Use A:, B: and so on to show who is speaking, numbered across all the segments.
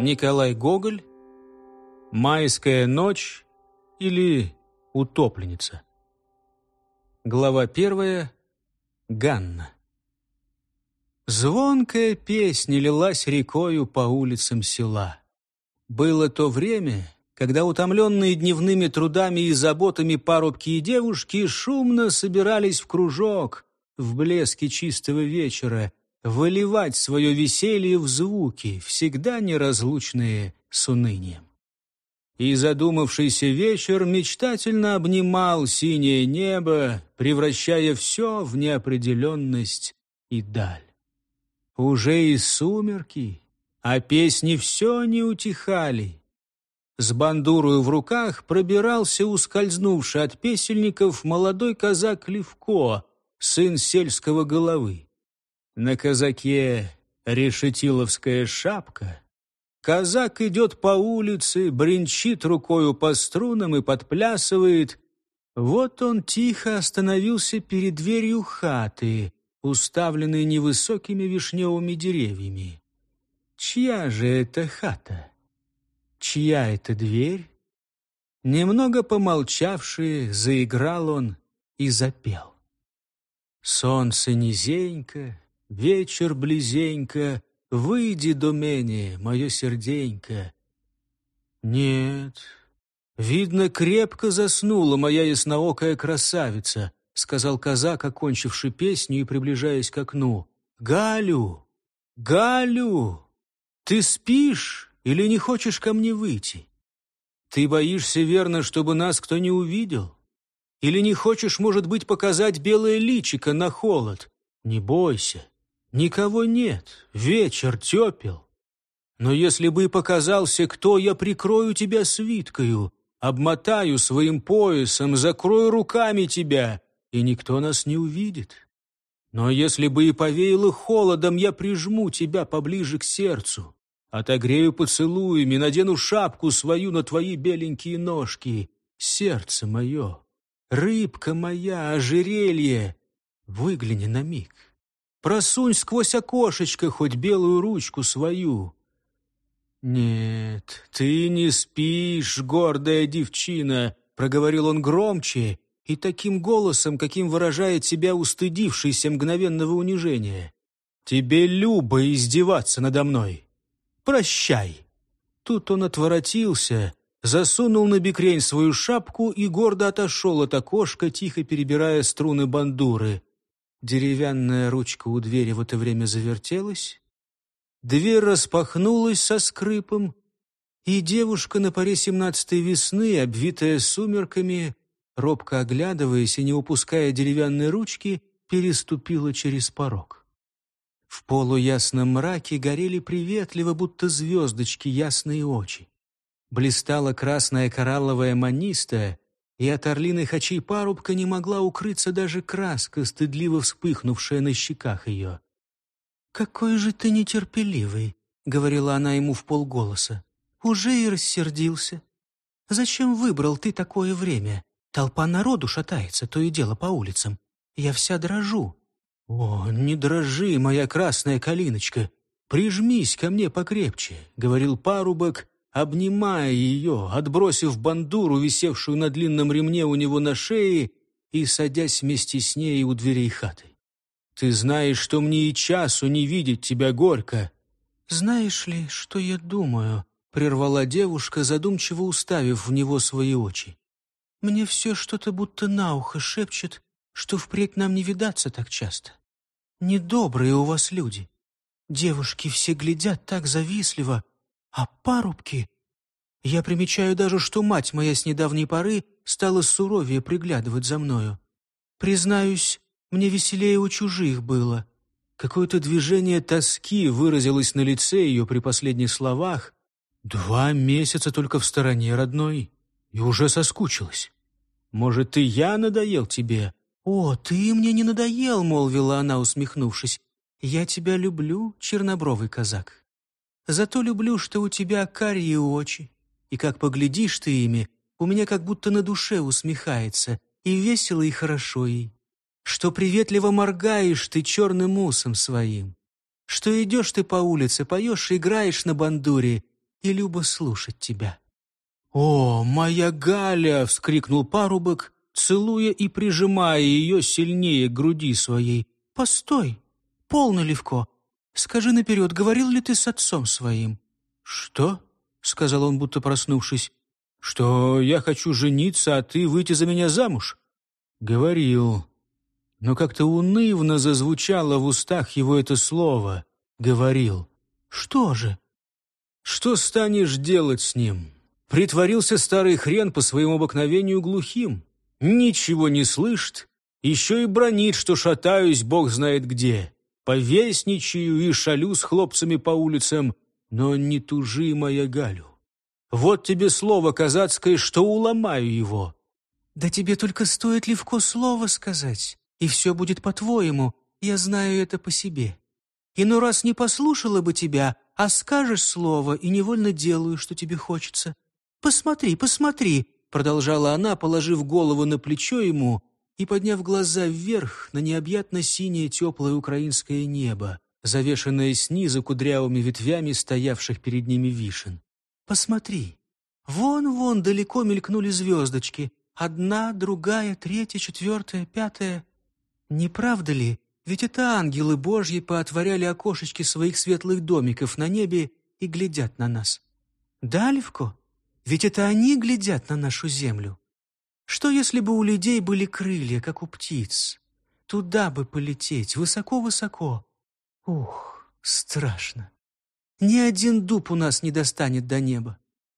A: Николай Гоголь, «Майская ночь» или «Утопленница». Глава первая. Ганна. Звонкая песня лилась рекою по улицам села. Было то время, когда утомленные дневными трудами и заботами парубки и девушки шумно собирались в кружок в блеске чистого вечера, выливать свое веселье в звуки, всегда неразлучные с унынием. И задумавшийся вечер мечтательно обнимал синее небо, превращая все в неопределенность и даль. Уже и сумерки, а песни все не утихали. С бандурою в руках пробирался ускользнувший от песельников молодой казак Левко, сын сельского головы. На казаке решетиловская шапка. Казак идет по улице, бренчит рукою по струнам и подплясывает. Вот он тихо остановился перед дверью хаты, уставленной невысокими вишневыми деревьями. Чья же это хата? Чья это дверь? Немного помолчавший, заиграл он и запел. Солнце низенько, Вечер близенько, выйди до мене, мое серденько. Нет, видно, крепко заснула моя ясноокая красавица, сказал казак, окончивший песню и приближаясь к окну. Галю, Галю, ты спишь или не хочешь ко мне выйти? Ты боишься, верно, чтобы нас кто не увидел? Или не хочешь, может быть, показать белое личико на холод? Не бойся, Никого нет, вечер тепел. Но если бы показался кто, я прикрою тебя свиткою, обмотаю своим поясом, закрою руками тебя, и никто нас не увидит. Но если бы и повеяло холодом, я прижму тебя поближе к сердцу, отогрею поцелуями, надену шапку свою на твои беленькие ножки. Сердце мое, рыбка моя, ожерелье, выгляни на миг. Просунь сквозь окошечко хоть белую ручку свою. «Нет, ты не спишь, гордая девчина», — проговорил он громче и таким голосом, каким выражает себя устыдившийся мгновенного унижения. «Тебе любо издеваться надо мной. Прощай». Тут он отворотился, засунул на бекрень свою шапку и гордо отошел от окошка, тихо перебирая струны бандуры. Деревянная ручка у двери в это время завертелась. Дверь распахнулась со скрипом, и девушка на паре семнадцатой весны, обвитая сумерками, робко оглядываясь и не упуская деревянной ручки, переступила через порог. В полуясном мраке горели приветливо, будто звездочки, ясные очи. Блистала красная коралловая маниста, и от орлиных очей парубка не могла укрыться даже краска, стыдливо вспыхнувшая на щеках ее. «Какой же ты нетерпеливый!» — говорила она ему в полголоса. «Уже и рассердился. Зачем выбрал ты такое время? Толпа народу шатается, то и дело по улицам. Я вся дрожу». «О, не дрожи, моя красная калиночка! Прижмись ко мне покрепче», — говорил парубок, обнимая ее, отбросив бандуру, висевшую на длинном ремне у него на шее, и садясь вместе с ней у дверей хаты. «Ты знаешь, что мне и часу не видеть тебя горько». «Знаешь ли, что я думаю?» — прервала девушка, задумчиво уставив в него свои очи. «Мне все что-то будто на ухо шепчет, что впредь нам не видаться так часто. Недобрые у вас люди. Девушки все глядят так завистливо, а парубки... Я примечаю даже, что мать моя с недавней поры стала суровее приглядывать за мною. Признаюсь, мне веселее у чужих было. Какое-то движение тоски выразилось на лице ее при последних словах. Два месяца только в стороне родной, и уже соскучилась. Может, и я надоел тебе? О, ты мне не надоел, молвила она, усмехнувшись. Я тебя люблю, чернобровый казак. Зато люблю, что у тебя карие очи, и как поглядишь ты ими, у меня как будто на душе усмехается, и весело, и хорошо ей. Что приветливо моргаешь ты черным усом своим, что идешь ты по улице, поешь играешь на бандуре,
B: и любо слушать тебя».
A: «О, моя Галя!» — вскрикнул парубок, целуя и прижимая ее сильнее к груди своей.
B: «Постой! Полно, Левко! Скажи наперед, говорил ли ты с отцом своим?»
A: «Что?» — сказал он, будто проснувшись. «Что я хочу жениться, а ты выйти за меня замуж?» «Говорил». Но как-то унывно зазвучало в устах его это слово. «Говорил».
B: «Что же?»
A: «Что станешь делать с ним?» Притворился старый хрен по своему обыкновению глухим. Ничего не слышит, еще и бронит, что шатаюсь, бог знает где. Повесничаю и шалю с хлопцами по улицам, но не тужи, моя Галю. Вот тебе слово казацкое, что уломаю его.
B: Да тебе только стоит легко слово сказать, и все будет по-твоему, я знаю это по себе. И ну раз не послушала бы тебя, а скажешь слово, и невольно делаю, что тебе хочется. Посмотри, посмотри, продолжала она, положив голову на плечо ему и подняв глаза вверх на необъятно синее теплое украинское небо, завешенное снизу кудрявыми ветвями стоявших перед ними вишен. «Посмотри, вон-вон далеко мелькнули звездочки, одна, другая, третья, четвертая, пятая. Не правда ли, ведь это ангелы Божьи поотворяли окошечки своих светлых домиков на небе и глядят на нас? Да, Левко?» Ведь это они глядят на нашу землю. Что, если бы у людей были крылья, как у птиц? Туда бы полететь, высоко-высоко. Ух, страшно. Ни один дуб у нас не достанет до неба.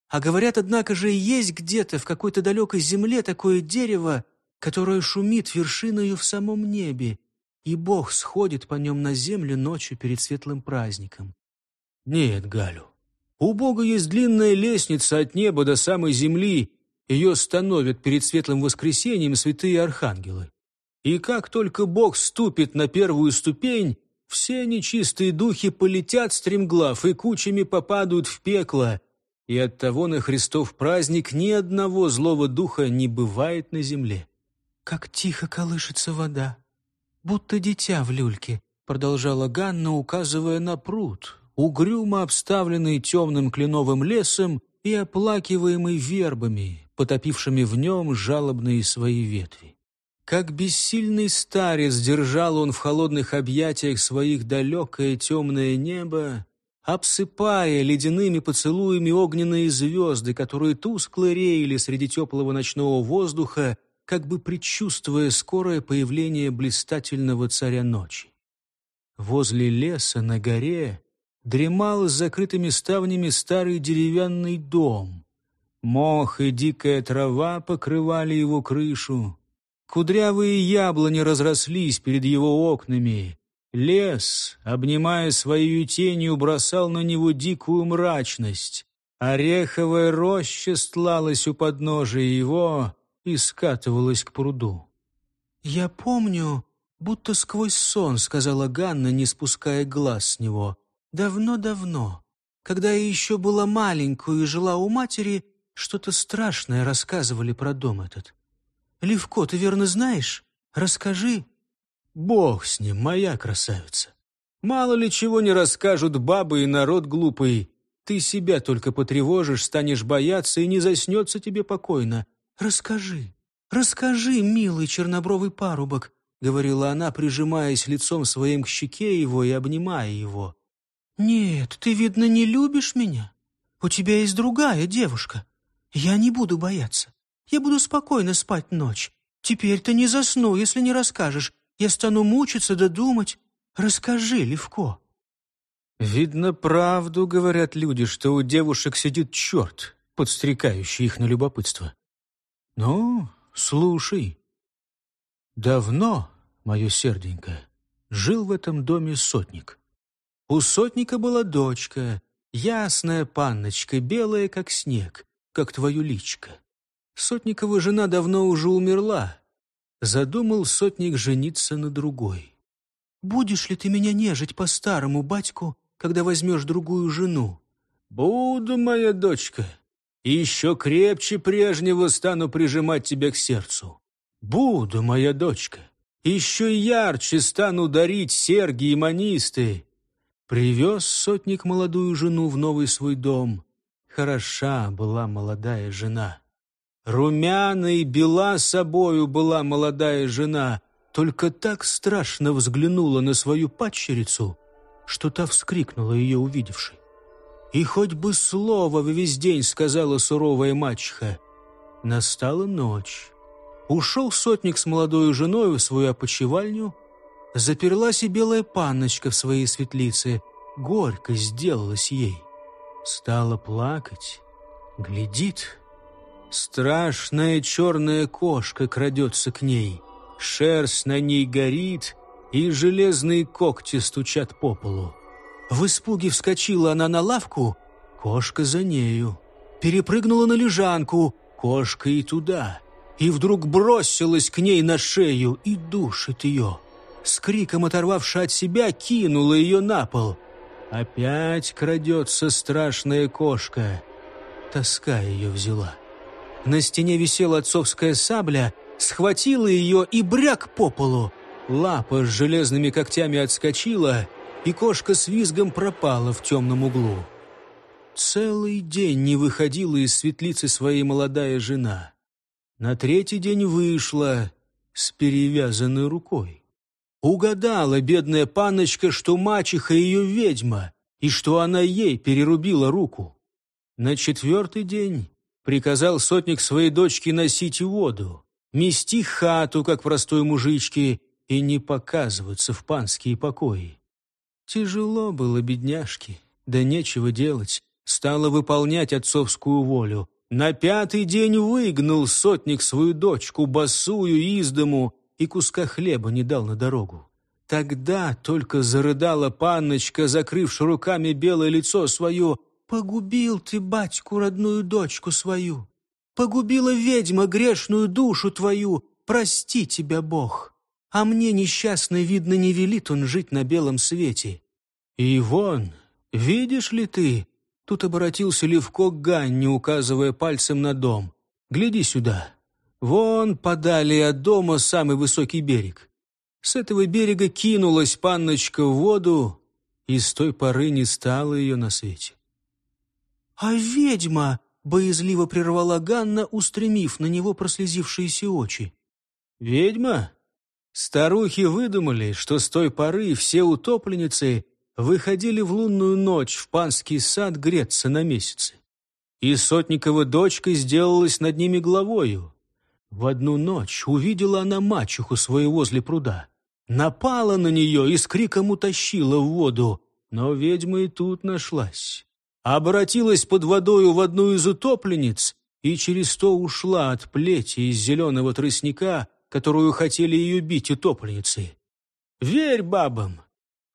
B: А говорят, однако же, есть где-то в какой-то далекой земле такое дерево, которое шумит вершиною в самом небе, и Бог сходит по нем на землю ночью перед светлым праздником.
A: Нет, Галю, у Бога есть длинная лестница от неба до самой земли. Ее становят перед светлым воскресением святые архангелы. И как только Бог ступит на первую ступень, все нечистые духи полетят стремглав и кучами попадают в пекло. И оттого на Христов праздник ни одного злого духа не бывает на земле.
B: «Как тихо колышется вода, будто дитя в люльке», продолжала Ганна, указывая на пруд, угрюмо обставленный темным кленовым лесом и оплакиваемый вербами, потопившими в нем жалобные свои ветви. Как бессильный старец держал он в холодных объятиях своих далекое темное небо, обсыпая ледяными поцелуями огненные звезды, которые тускло реяли среди теплого ночного воздуха, как бы предчувствуя скорое появление блистательного царя ночи. Возле леса на горе дремал с закрытыми ставнями старый деревянный дом. Мох и дикая трава покрывали его крышу. Кудрявые яблони разрослись перед его окнами. Лес, обнимая своей тенью, бросал на него дикую мрачность. Ореховая роща стлалась у подножия его и скатывалась к пруду. «Я помню, будто сквозь сон», — сказала Ганна, не спуская глаз с него. Давно-давно, когда я еще была маленькую и жила у матери, что-то страшное рассказывали про дом этот. Левко, ты верно знаешь? Расскажи.
A: Бог с ним, моя красавица. Мало ли чего не расскажут бабы и народ глупый. Ты себя только потревожишь, станешь бояться, и не заснется тебе покойно.
B: Расскажи, расскажи, милый чернобровый парубок, говорила она, прижимаясь лицом своим к щеке его и обнимая его. «Нет, ты, видно, не любишь меня. У тебя есть другая девушка. Я не буду бояться. Я буду спокойно спать ночь. Теперь ты не засну, если не расскажешь. Я стану мучиться да думать. Расскажи, Левко».
A: «Видно, правду говорят люди, что у девушек сидит черт, подстрекающий их на любопытство. Ну, слушай. Давно, мое серденькое, жил в этом доме сотник». У сотника была дочка, ясная панночка, белая, как снег, как твою личка. Сотникова жена давно уже умерла. Задумал сотник жениться на другой.
B: «Будешь ли ты меня нежить по-старому, батьку, когда возьмешь другую жену?»
A: «Буду, моя дочка, и еще крепче прежнего стану прижимать тебя к сердцу. Буду, моя дочка, еще ярче стану дарить серги и манисты, Привез сотник молодую жену в новый свой дом. Хороша была молодая жена. Румяна и бела собою была молодая жена, только так страшно взглянула на свою падчерицу, что та вскрикнула ее увидевши. И хоть бы слово в весь день сказала суровая мачеха. Настала ночь. Ушел сотник с молодой женой в свою опочивальню, заперлась и белая панночка в своей светлице. Горько сделалось ей. Стала плакать, глядит. Страшная черная кошка крадется к ней. Шерсть на ней горит, и железные когти стучат по полу. В испуге вскочила она на лавку, кошка за нею. Перепрыгнула на лежанку, кошка и туда. И вдруг бросилась к ней на шею и душит ее. С криком оторвавши от себя, кинула ее на пол. Опять крадется страшная кошка. Тоска ее взяла. На стене висела отцовская сабля, схватила ее и бряк по полу. Лапа с железными когтями отскочила, и кошка с визгом пропала в темном углу. Целый день не выходила из светлицы своей молодая жена. На третий день вышла с перевязанной рукой. Угадала бедная паночка, что мачеха ее ведьма, и что она ей перерубила руку. На четвертый день приказал сотник своей дочке носить воду, мести хату, как простой мужички, и не показываться в панские покои. Тяжело было бедняжке, да нечего делать, стала выполнять отцовскую волю. На пятый день выгнал сотник свою дочку, босую из дому, и куска хлеба не дал на дорогу. Тогда только зарыдала панночка, закрывши руками белое лицо свое. «Погубил ты, батьку, родную дочку свою! Погубила ведьма грешную душу твою! Прости тебя, Бог! А мне, несчастный, видно, не велит он жить на белом свете!» «И вон, видишь ли ты?» Тут обратился Левко к Ганне, указывая пальцем на дом. «Гляди сюда!» Вон подали от дома самый высокий берег. С этого берега кинулась панночка в воду, и с той поры не стало ее на свете. «А ведьма!» — боязливо прервала Ганна, устремив на него прослезившиеся очи. «Ведьма?» Старухи выдумали, что с той поры все утопленницы выходили в лунную ночь в панский сад греться на месяце. И Сотникова дочка сделалась над ними главою, в одну ночь увидела она мачеху свою возле пруда. Напала на нее и с криком утащила в воду. Но ведьма и тут нашлась. Обратилась под водою в одну из утопленниц и через то ушла от плети из зеленого тростника, которую хотели ее бить утопленницы. Верь бабам!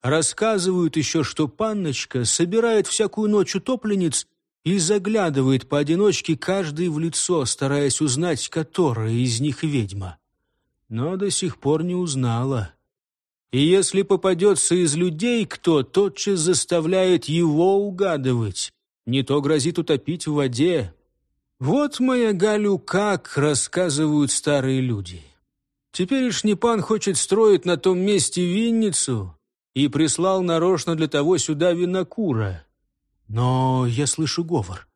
A: Рассказывают еще, что панночка собирает всякую ночь утопленниц и заглядывает поодиночке каждый в лицо, стараясь узнать, которая из них ведьма. Но до сих пор не узнала. И если попадется из людей кто, тотчас заставляет его угадывать. Не то грозит утопить в воде. Вот, моя Галю, как рассказывают старые люди. Теперешний пан хочет строить на том месте винницу и прислал нарочно для того сюда винокура. Но я слышу говор.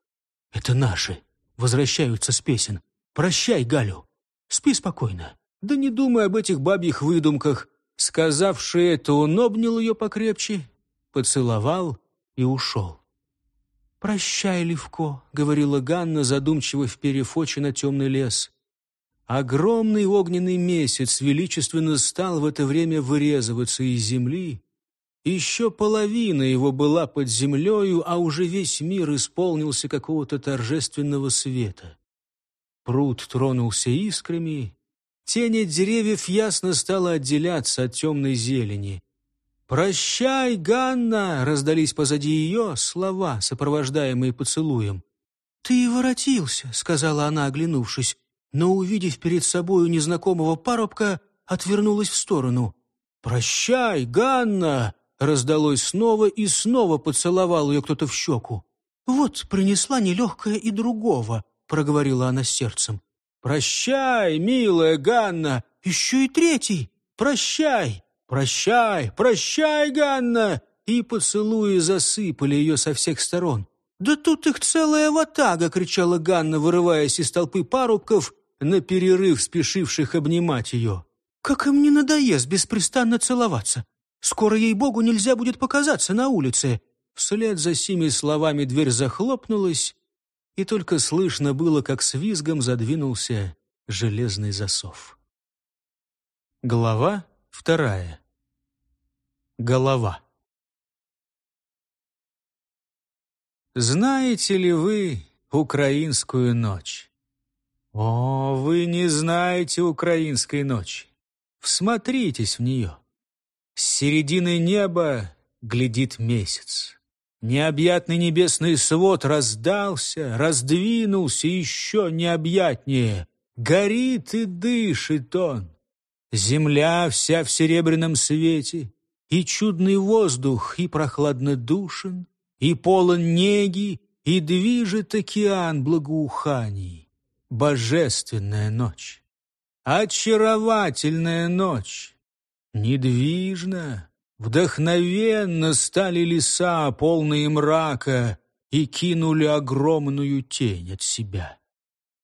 A: Это наши. Возвращаются с песен. Прощай, Галю. Спи спокойно. Да не думай об этих бабьих выдумках. Сказавши это, он обнял ее покрепче, поцеловал и ушел. «Прощай, Левко», — говорила Ганна, задумчиво вперев очи на темный лес. Огромный огненный месяц величественно стал в это время вырезываться из земли, еще половина его была под землею, а уже весь мир исполнился какого-то торжественного света. Пруд тронулся искрами, тень от деревьев ясно стала отделяться от темной зелени. «Прощай, Ганна!» — раздались позади ее слова, сопровождаемые поцелуем. «Ты воротился», — сказала она, оглянувшись, но, увидев перед собою незнакомого парубка, отвернулась в сторону. «Прощай, Ганна!» Раздалось снова и снова поцеловал ее кто-то в щеку. «Вот принесла нелегкая и другого», — проговорила она сердцем. «Прощай, милая Ганна! Еще и третий! Прощай! Прощай! Прощай, Ганна!» И поцелуи засыпали ее со всех сторон.
B: «Да тут их целая ватага!» — кричала Ганна, вырываясь из толпы парубков, на перерыв спешивших обнимать ее. «Как им не надоест беспрестанно целоваться! Скоро, ей-богу, нельзя будет показаться на улице!» Вслед за сими словами дверь захлопнулась, и только слышно было, как с визгом задвинулся железный засов. Глава вторая. Голова. Знаете ли вы украинскую ночь? О, вы не знаете украинской ночи. Всмотритесь в нее. С середины неба глядит месяц. Необъятный небесный свод раздался, раздвинулся еще необъятнее. Горит и дышит он. Земля вся в серебряном свете, и чудный воздух, и прохладно душен, и полон неги, и движет океан благоуханий. Божественная ночь, очаровательная ночь, недвижна, вдохновенно стали леса, полные мрака, и кинули огромную тень от себя.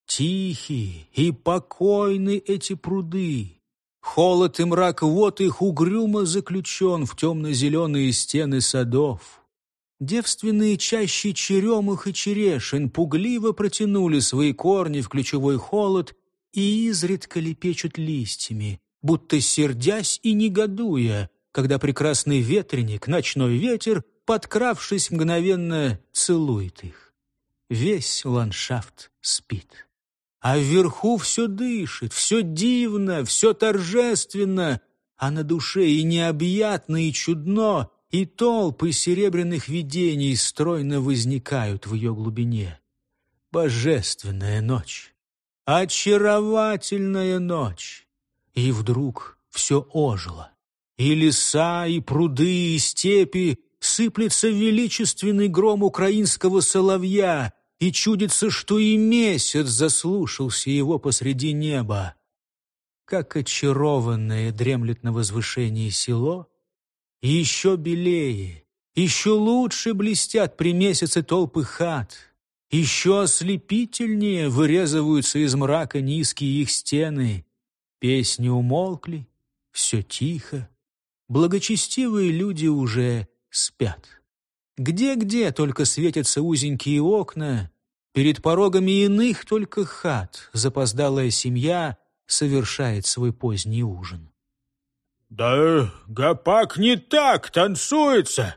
B: Тихие и покойны эти пруды. Холод и мрак вот их угрюмо заключен в темно-зеленые стены садов. Девственные чащи черемых и черешин пугливо протянули свои корни в ключевой холод и изредка лепечут листьями, будто сердясь и негодуя, когда прекрасный ветреник, ночной ветер, подкравшись мгновенно, целует их. Весь ландшафт спит. А вверху все дышит, все дивно, все торжественно, а на душе и необъятно, и чудно, и толпы серебряных видений стройно возникают в ее глубине. Божественная ночь, очаровательная ночь. И вдруг все ожило. И леса, и пруды, и степи сыплется величественный гром украинского соловья, и чудится, что и месяц заслушался его посреди неба. Как очарованное дремлет на возвышении село, и еще белее, еще лучше блестят при месяце толпы хат, еще ослепительнее вырезываются из мрака низкие их стены. Песни умолкли, все тихо, благочестивые люди уже спят. Где-где только светятся узенькие окна, перед порогами иных только хат запоздалая семья совершает свой поздний ужин.
C: «Да гопак не так танцуется!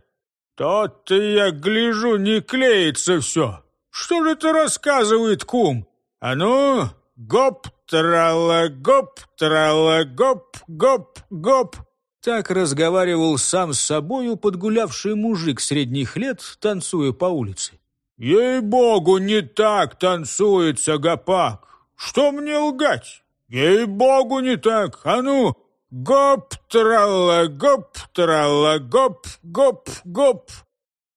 C: Тот-то я гляжу, не клеится все! Что же это рассказывает кум? А ну, гоп, трала, гоп, трала, гоп, гоп, гоп!»
B: Так разговаривал сам с собою подгулявший мужик средних лет, танцуя по улице.
C: «Ей-богу, не так танцуется гопак! Что мне лгать? Ей-богу, не так! А ну, гоп-тралла, гоп-тралла, гоп-гоп-гоп!»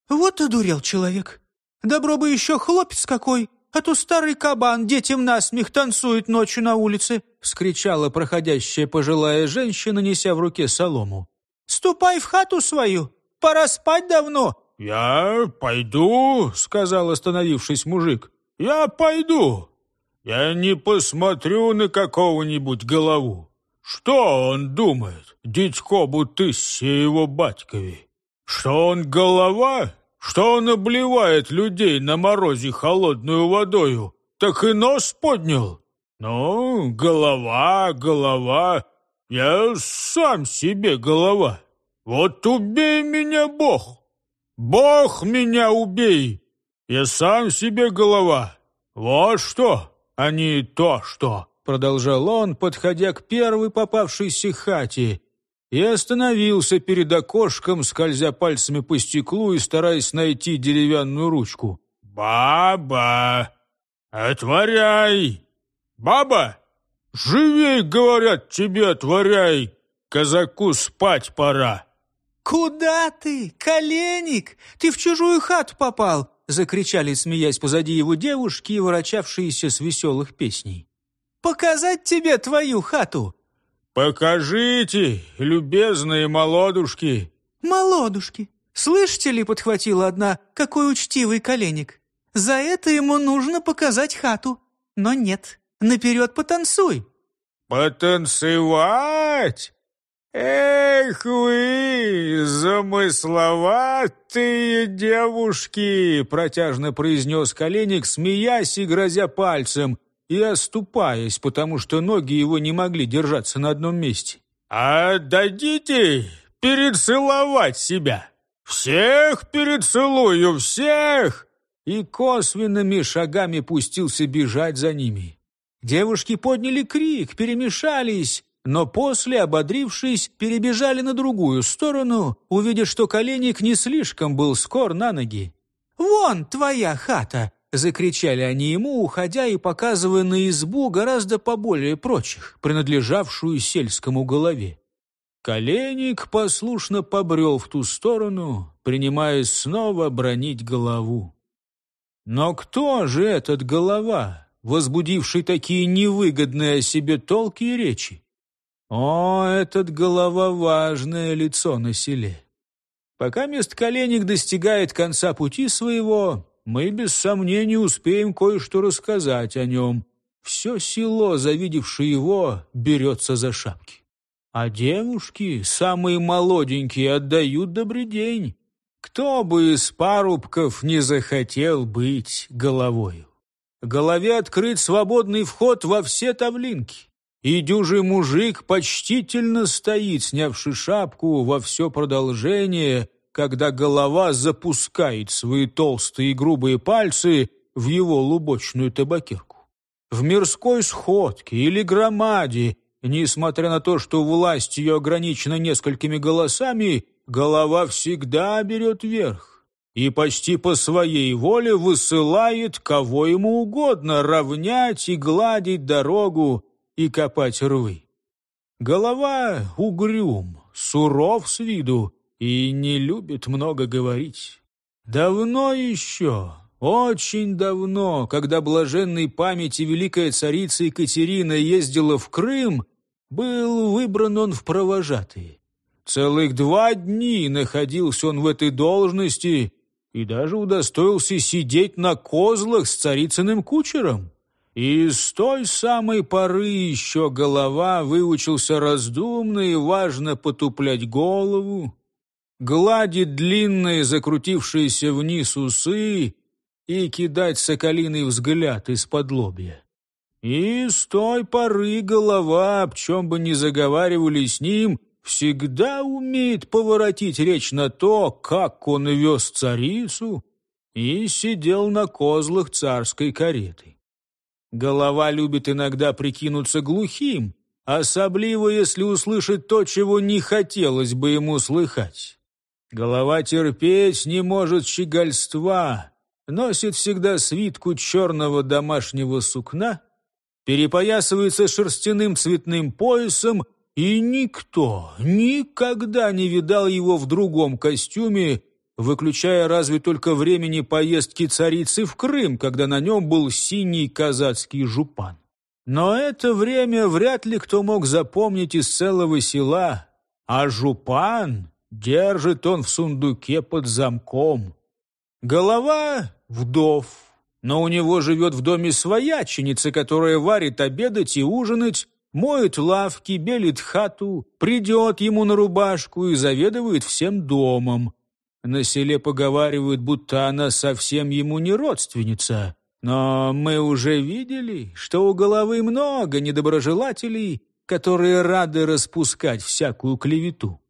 B: «Вот одурел человек! Добро бы еще хлопец какой, а то старый кабан детям насмех танцует ночью на улице!» — вскричала проходящая пожилая женщина, неся в руке солому. «Ступай в хату свою! Пора спать давно!»
C: «Я пойду», — сказал остановившись мужик. «Я пойду. Я не посмотрю на какого-нибудь голову. Что он думает, дитько будто его батькови? Что он голова? Что он обливает людей на морозе холодную водою, так и нос поднял. Ну, голова, голова, я сам себе голова. Вот убей меня, Бог! Бог меня убей! Я сам себе голова. Вот что, а не то что!» Продолжал он, подходя к первой попавшейся хате, и остановился перед окошком, скользя пальцами по стеклу и стараясь найти деревянную ручку. «Баба! Отворяй! Баба! Живей, говорят, тебе отворяй! Казаку спать пора!»
B: «Куда ты, коленник? Ты в чужую хату попал!» Закричали, смеясь позади его девушки, ворочавшиеся с веселых песней. «Показать тебе твою хату!»
C: «Покажите, любезные молодушки!»
B: «Молодушки! «Слышите ли?» — подхватила одна. «Какой учтивый коленник! За это ему нужно показать хату. Но нет, наперед потанцуй!»
C: «Потанцевать? Эх вы, замысловатые девушки!» Протяжно произнес коленник, смеясь и грозя пальцем, и оступаясь, потому что ноги его не могли держаться на одном месте. «А дадите перецеловать себя? Всех перецелую, всех!» И косвенными шагами пустился бежать за ними. Девушки подняли крик, перемешались, но после, ободрившись, перебежали на другую сторону, увидя, что коленник не слишком был скор на ноги. «Вон твоя хата!» — закричали они ему, уходя и показывая на избу гораздо поболее прочих, принадлежавшую сельскому голове. Коленник послушно побрел в ту сторону, принимаясь снова бронить голову. Но кто же этот голова, возбудивший такие невыгодные о себе толки и речи? О, этот голова важное лицо на селе. Пока мест коленник достигает конца пути своего, мы без сомнения успеем кое-что рассказать о нем. Все село, завидевшее его, берется за шапки. А девушки, самые молоденькие, отдают добрый день. Кто бы из парубков не захотел быть головою? Голове открыт свободный вход во все тавлинки и дюжий мужик почтительно стоит, снявши шапку во все продолжение, когда голова запускает свои толстые и грубые пальцы в его лубочную табакерку. В мирской сходке или громаде, несмотря на то, что власть ее ограничена несколькими голосами, голова всегда берет верх и почти по своей воле высылает кого ему угодно равнять и гладить дорогу и копать рвы. Голова угрюм, суров с виду и не любит много говорить. Давно еще, очень давно, когда блаженной памяти великая царица Екатерина ездила в Крым, был выбран он в провожатые. Целых два дни находился он в этой должности и даже удостоился сидеть на козлах с царицыным кучером. И с той самой поры еще голова выучился раздумно и важно потуплять голову, гладить длинные закрутившиеся вниз усы и кидать соколиный взгляд из-под лобья. И с той поры голова, об чем бы ни заговаривали с ним, всегда умеет поворотить речь на то, как он вез царицу и сидел на козлах царской кареты. Голова любит иногда прикинуться глухим, особливо если услышит то, чего не хотелось бы ему слыхать. Голова терпеть не может щегольства, носит всегда свитку черного домашнего сукна, перепоясывается шерстяным цветным поясом, и никто никогда не видал его в другом костюме, выключая разве только времени поездки царицы в Крым, когда на нем был синий казацкий жупан. Но это время вряд ли кто мог запомнить из целого села, а жупан держит он в сундуке под замком. Голова — вдов, но у него живет в доме свояченица, которая варит обедать и ужинать, моет лавки, белит хату, придет ему на рубашку и заведует всем домом. На селе поговаривают, будто она совсем ему не родственница. Но мы уже видели, что у головы много недоброжелателей, которые рады распускать всякую клевету.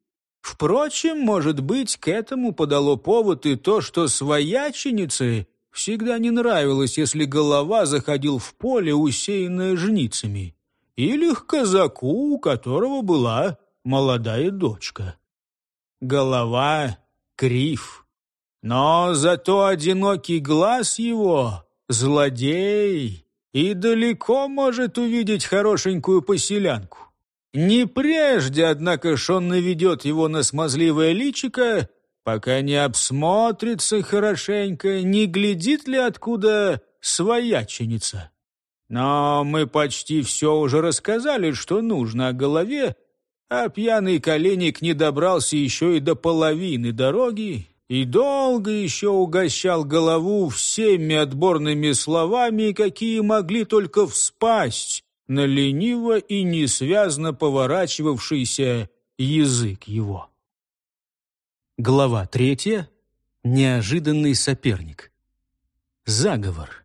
C: Впрочем, может быть, к этому подало повод и то, что свояченице всегда не нравилось, если голова заходил в поле, усеянное жницами, или к казаку, у которого была молодая дочка. Голова крив. Но зато одинокий глаз его — злодей, и далеко может увидеть хорошенькую поселянку. Не прежде, однако, ж он наведет его на смазливое личико, пока не обсмотрится хорошенько, не глядит ли откуда свояченица. Но мы почти все уже рассказали, что нужно о голове, а пьяный коленник не добрался еще и до половины дороги,
A: и долго еще угощал голову всеми отборными словами, какие могли только вспасть на лениво и несвязно поворачивавшийся язык его.
B: Глава третья. Неожиданный соперник. Заговор.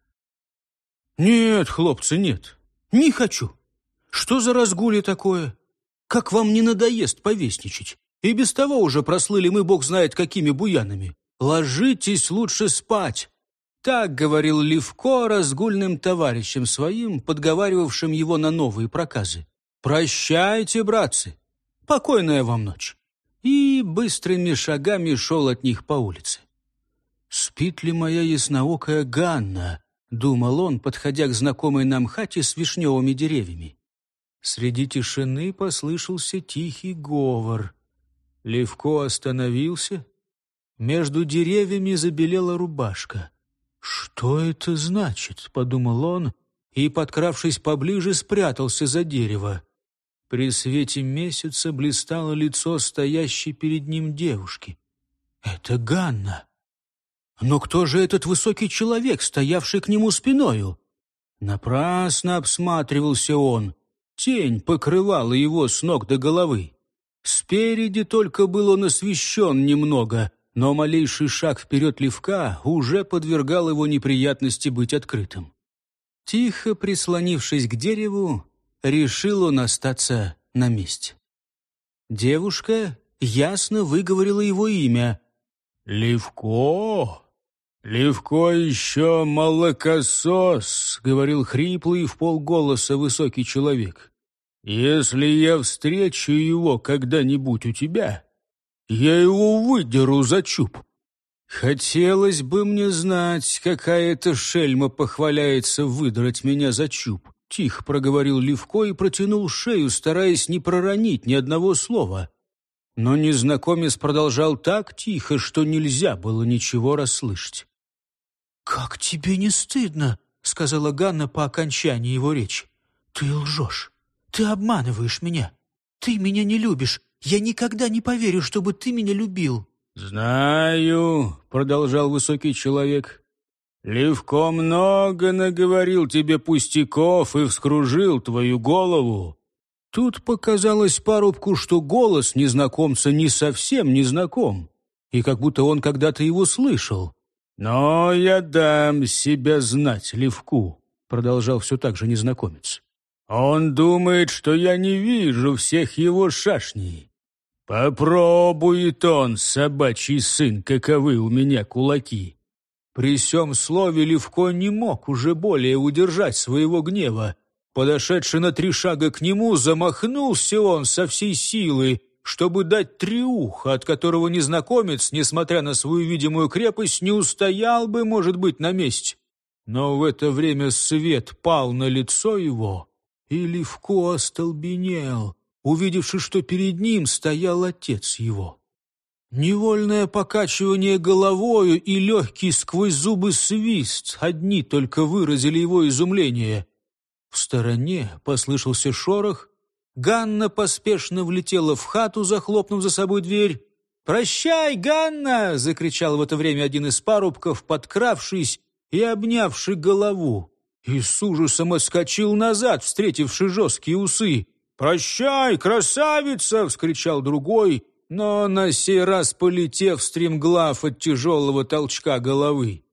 A: «Нет, хлопцы, нет. Не хочу. Что за разгули такое? Как вам не надоест повесничать? И без того уже прослыли мы, бог знает, какими буянами. Ложитесь лучше спать. Так говорил Левко разгульным товарищем своим, подговаривавшим его на новые проказы. «Прощайте, братцы! Покойная вам ночь!» И быстрыми шагами шел от них по улице. «Спит ли моя ясноокая Ганна?» — думал он, подходя к знакомой нам хате с вишневыми деревьями. Среди тишины послышался тихий говор. Левко остановился. Между деревьями забелела рубашка. «Что это значит?» — подумал он, и, подкравшись поближе, спрятался за дерево. При свете месяца блистало лицо стоящей перед ним девушки. «Это Ганна!» «Но кто же этот высокий человек, стоявший к нему спиною?» Напрасно обсматривался он. Тень покрывала его с ног до головы. Спереди только был он освещен немного, но малейший шаг вперед левка уже подвергал его неприятности быть открытым. Тихо прислонившись к дереву, решил он остаться на месте. Девушка ясно выговорила его имя.
C: «Левко! Левко еще молокосос!» — говорил хриплый в полголоса высокий человек. Если я встречу его когда-нибудь у тебя, я его выдеру за чуб.
A: Хотелось бы мне знать, какая эта шельма похваляется выдрать меня за чуб. Тихо проговорил Левко и протянул шею, стараясь не проронить ни одного слова. Но незнакомец продолжал так тихо, что нельзя было ничего расслышать. «Как тебе не стыдно?» — сказала Ганна по окончании его речи. «Ты лжешь. Ты обманываешь меня. Ты меня не любишь. Я никогда не поверю, чтобы ты меня любил».
C: «Знаю», — продолжал высокий человек. «Левко много наговорил тебе пустяков и вскружил твою голову».
A: Тут показалось парубку, что голос незнакомца не совсем незнаком, и как будто он когда-то его слышал.
C: «Но я дам себя знать Левку», — продолжал все так же незнакомец. Он думает, что я не вижу всех его шашней. Попробует он, собачий сын, каковы у меня кулаки.
A: При всем слове Левко не мог уже более удержать своего гнева. Подошедший на три шага к нему, замахнулся он со всей силы, чтобы дать триуха, от которого незнакомец, несмотря на свою видимую крепость, не устоял бы, может быть, на месте. Но в это время свет пал на лицо его, и Левко остолбенел, увидевши, что перед ним стоял отец его. Невольное покачивание головою и легкий сквозь зубы свист одни только выразили его изумление. В стороне послышался шорох, Ганна поспешно влетела в хату, захлопнув за собой дверь. «Прощай, Ганна!» — закричал в это время один из парубков, подкравшись и обнявший голову и с ужасом отскочил назад, встретивши жесткие усы. «Прощай, красавица!» — вскричал другой, но на сей раз полетев стремглав от тяжелого толчка головы.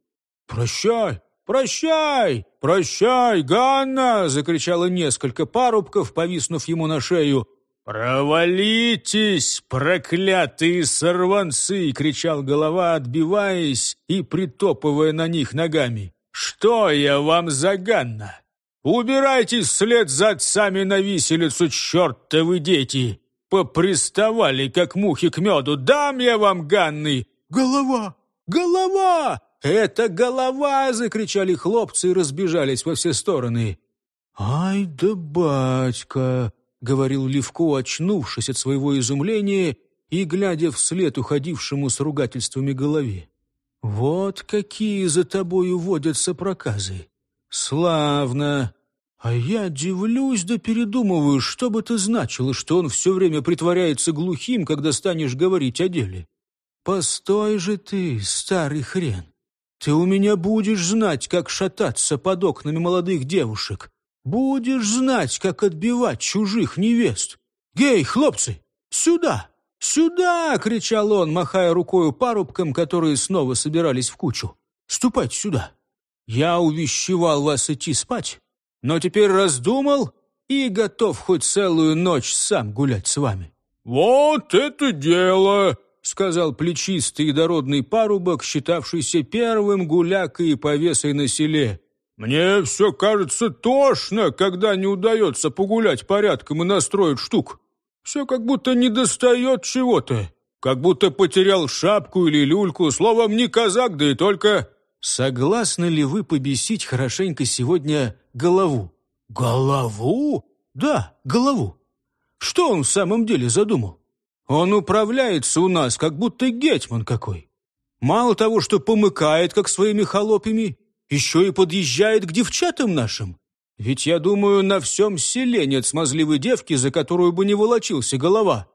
A: «Прощай! Прощай! Прощай, Ганна!» — закричало несколько парубков, повиснув ему на шею. «Провалитесь, проклятые сорванцы!» — кричал голова, отбиваясь и притопывая на них ногами. «Что я вам за Ганна? Убирайтесь вслед за отцами на виселицу, чертовы дети! Поприставали, как мухи к меду, дам я вам Ганны!» «Голова! Голова! Это голова!» — закричали хлопцы и разбежались во все стороны. «Ай да батька!» — говорил Левко, очнувшись от своего изумления и глядя вслед уходившему с ругательствами голове. «Вот какие за тобою водятся проказы! Славно! А я дивлюсь да передумываю, что бы это значило, что он все время притворяется глухим, когда станешь говорить о деле. «Постой же ты, старый хрен! Ты у меня будешь знать, как шататься под окнами молодых девушек. Будешь знать, как отбивать чужих невест. Гей, хлопцы, сюда! Сюда!» — кричал он, махая рукою парубкам, которые снова собирались в кучу. «Ступайте сюда! Я увещевал вас идти спать, но теперь раздумал и готов хоть целую ночь сам гулять с вами».
C: «Вот это дело!»
A: — сказал плечистый и дородный парубок, считавшийся первым гулякой и повесой на селе.
C: «Мне все кажется тошно, когда не удается погулять порядком и настроить штук. Все как будто недостает чего-то, как будто потерял шапку или люльку, словом, не казак, да и только...»
A: «Согласны ли вы побесить хорошенько сегодня голову?» «Голову?» «Да, голову. Что он в самом деле задумал? Он управляется у нас, как будто гетьман какой. Мало того, что помыкает, как своими холопами, еще и подъезжает к девчатам нашим. Ведь, я думаю, на всем селе нет смазливой девки, за которую бы не волочился голова».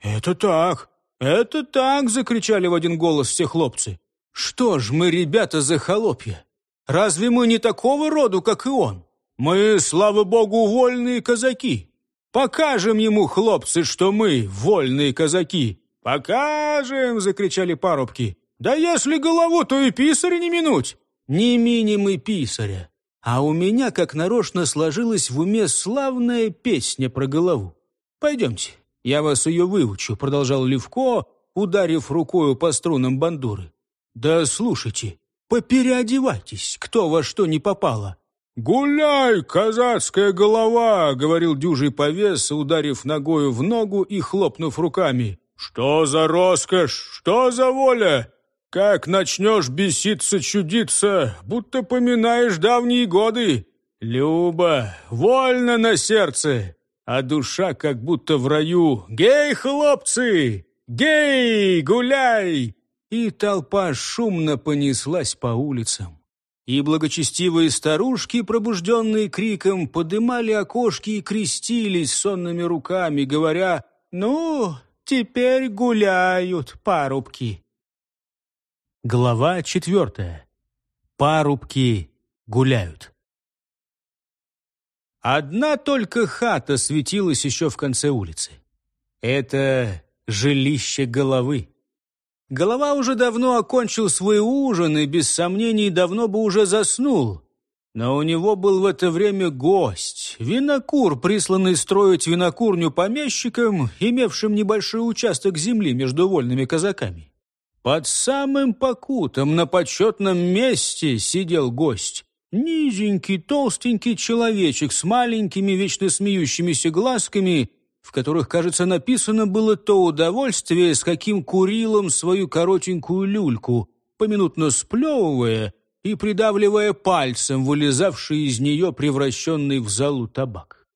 A: «Это так, это так!» — закричали в один голос все хлопцы. «Что ж мы, ребята, за холопья? Разве мы не такого роду, как и он? Мы, слава богу, вольные казаки. Покажем ему, хлопцы, что мы вольные казаки!» «Покажем!» — закричали парубки. «Да если голову, то и писаря не минуть!» «Не миним и писаря!» А у меня, как нарочно, сложилась в уме славная песня про голову. «Пойдемте, я вас ее выучу», — продолжал Левко, ударив рукою по струнам бандуры. «Да слушайте, попереодевайтесь, кто во что не попало».
C: «Гуляй, казацкая голова!» — говорил дюжий повес, ударив ногою в ногу и хлопнув руками. «Что за роскошь? Что за воля? Как начнешь беситься, чудиться, будто поминаешь давние годы. Люба, вольно на сердце, а душа как будто в раю. Гей, хлопцы! Гей, гуляй!»
A: И толпа шумно понеслась по улицам. И благочестивые старушки, пробужденные криком, подымали окошки и крестились сонными руками, говоря «Ну, теперь гуляют парубки». Глава четвертая. Парубки гуляют. Одна только хата светилась еще в конце улицы. Это жилище головы. Голова уже давно окончил свой ужин и, без сомнений, давно бы уже заснул. Но у него был в это время гость, винокур, присланный строить винокурню помещикам, имевшим небольшой участок земли между вольными казаками. Под самым покутом на почетном месте сидел гость. Низенький, толстенький человечек с маленькими, вечно смеющимися глазками, в которых, кажется, написано было то удовольствие, с каким курилом свою коротенькую люльку, поминутно сплевывая и придавливая пальцем вылезавший из нее превращенный в залу табак.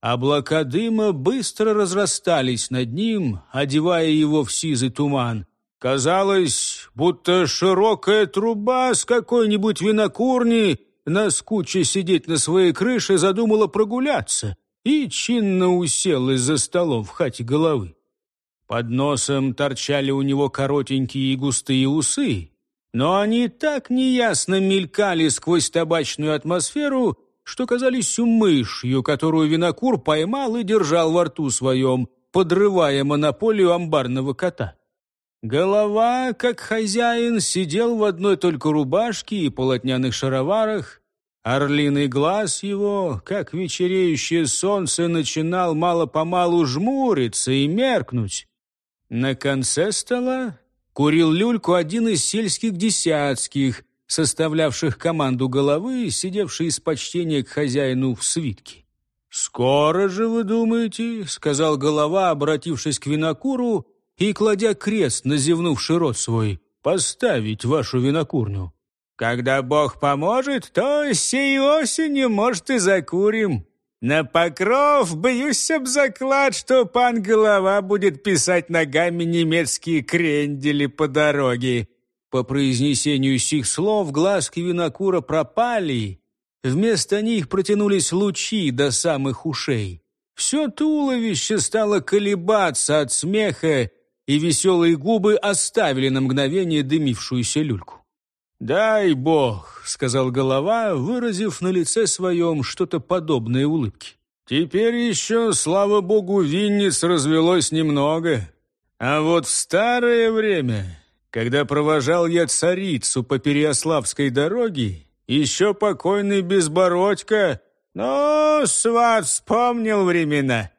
A: Облака дыма быстро разрастались над ним, одевая его в сизый туман — Казалось, будто широкая труба с какой-нибудь винокурни, наскуче сидеть на своей крыше, задумала прогуляться и чинно уселась за столом в хате головы. Под носом торчали у него коротенькие и густые усы, но они так неясно мелькали сквозь табачную атмосферу, что казались мышью, которую винокур поймал и держал во рту своем, подрывая монополию амбарного кота. Голова, как хозяин, сидел в одной только рубашке и полотняных шароварах. Орлиный глаз его, как вечереющее солнце, начинал мало-помалу жмуриться и меркнуть. На конце стола курил люльку один из сельских десятских, составлявших команду головы, сидевший из почтения к хозяину в свитке. «Скоро же, вы думаете?» — сказал голова, обратившись к винокуру, и, кладя крест на зевнувший рот свой, поставить вашу винокурню. Когда Бог поможет, то сей осенью, может, и закурим. На покров боюсь об заклад, что пан Голова будет писать ногами немецкие крендели по дороге. По произнесению сих слов глазки винокура пропали, вместо них протянулись лучи до самых ушей. Все туловище стало колебаться от смеха, и веселые губы оставили на мгновение дымившуюся люльку. «Дай бог», — сказал голова, выразив на лице своем что-то подобное улыбке. «Теперь еще, слава богу, винниц развелось немного. А вот в старое время, когда провожал я царицу по Переославской дороге, еще покойный Безбородько, ну, сват вспомнил времена.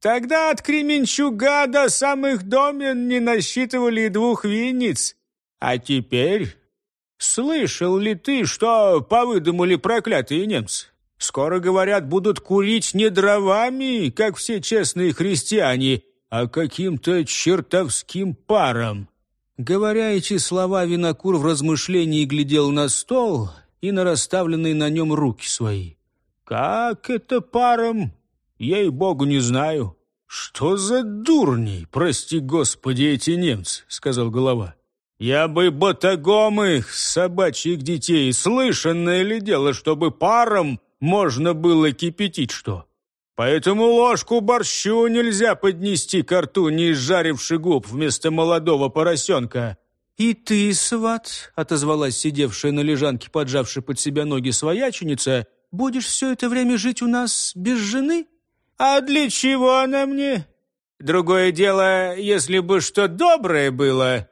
A: Тогда от Кременчуга до самых домен не насчитывали двух винниц. А теперь... Слышал ли ты, что повыдумали проклятые немцы? Скоро, говорят, будут курить не дровами, как все честные христиане, а каким-то чертовским паром. Говоря эти слова, винокур в размышлении глядел на стол и на расставленные на нем руки свои. «Как это паром? Ей-богу, не знаю». «Что за дурни, прости господи, эти немцы?» — сказал голова. «Я бы батагом их, собачьих детей, слышанное ли дело, чтобы паром можно было кипятить что? Поэтому ложку борщу нельзя поднести к рту, не изжаривши губ вместо молодого поросенка». «И ты, сват», — отозвалась сидевшая на лежанке, поджавшая под себя ноги свояченица, будешь все это время жить у нас без жены?» «А для чего она мне? Другое дело, если бы что доброе было».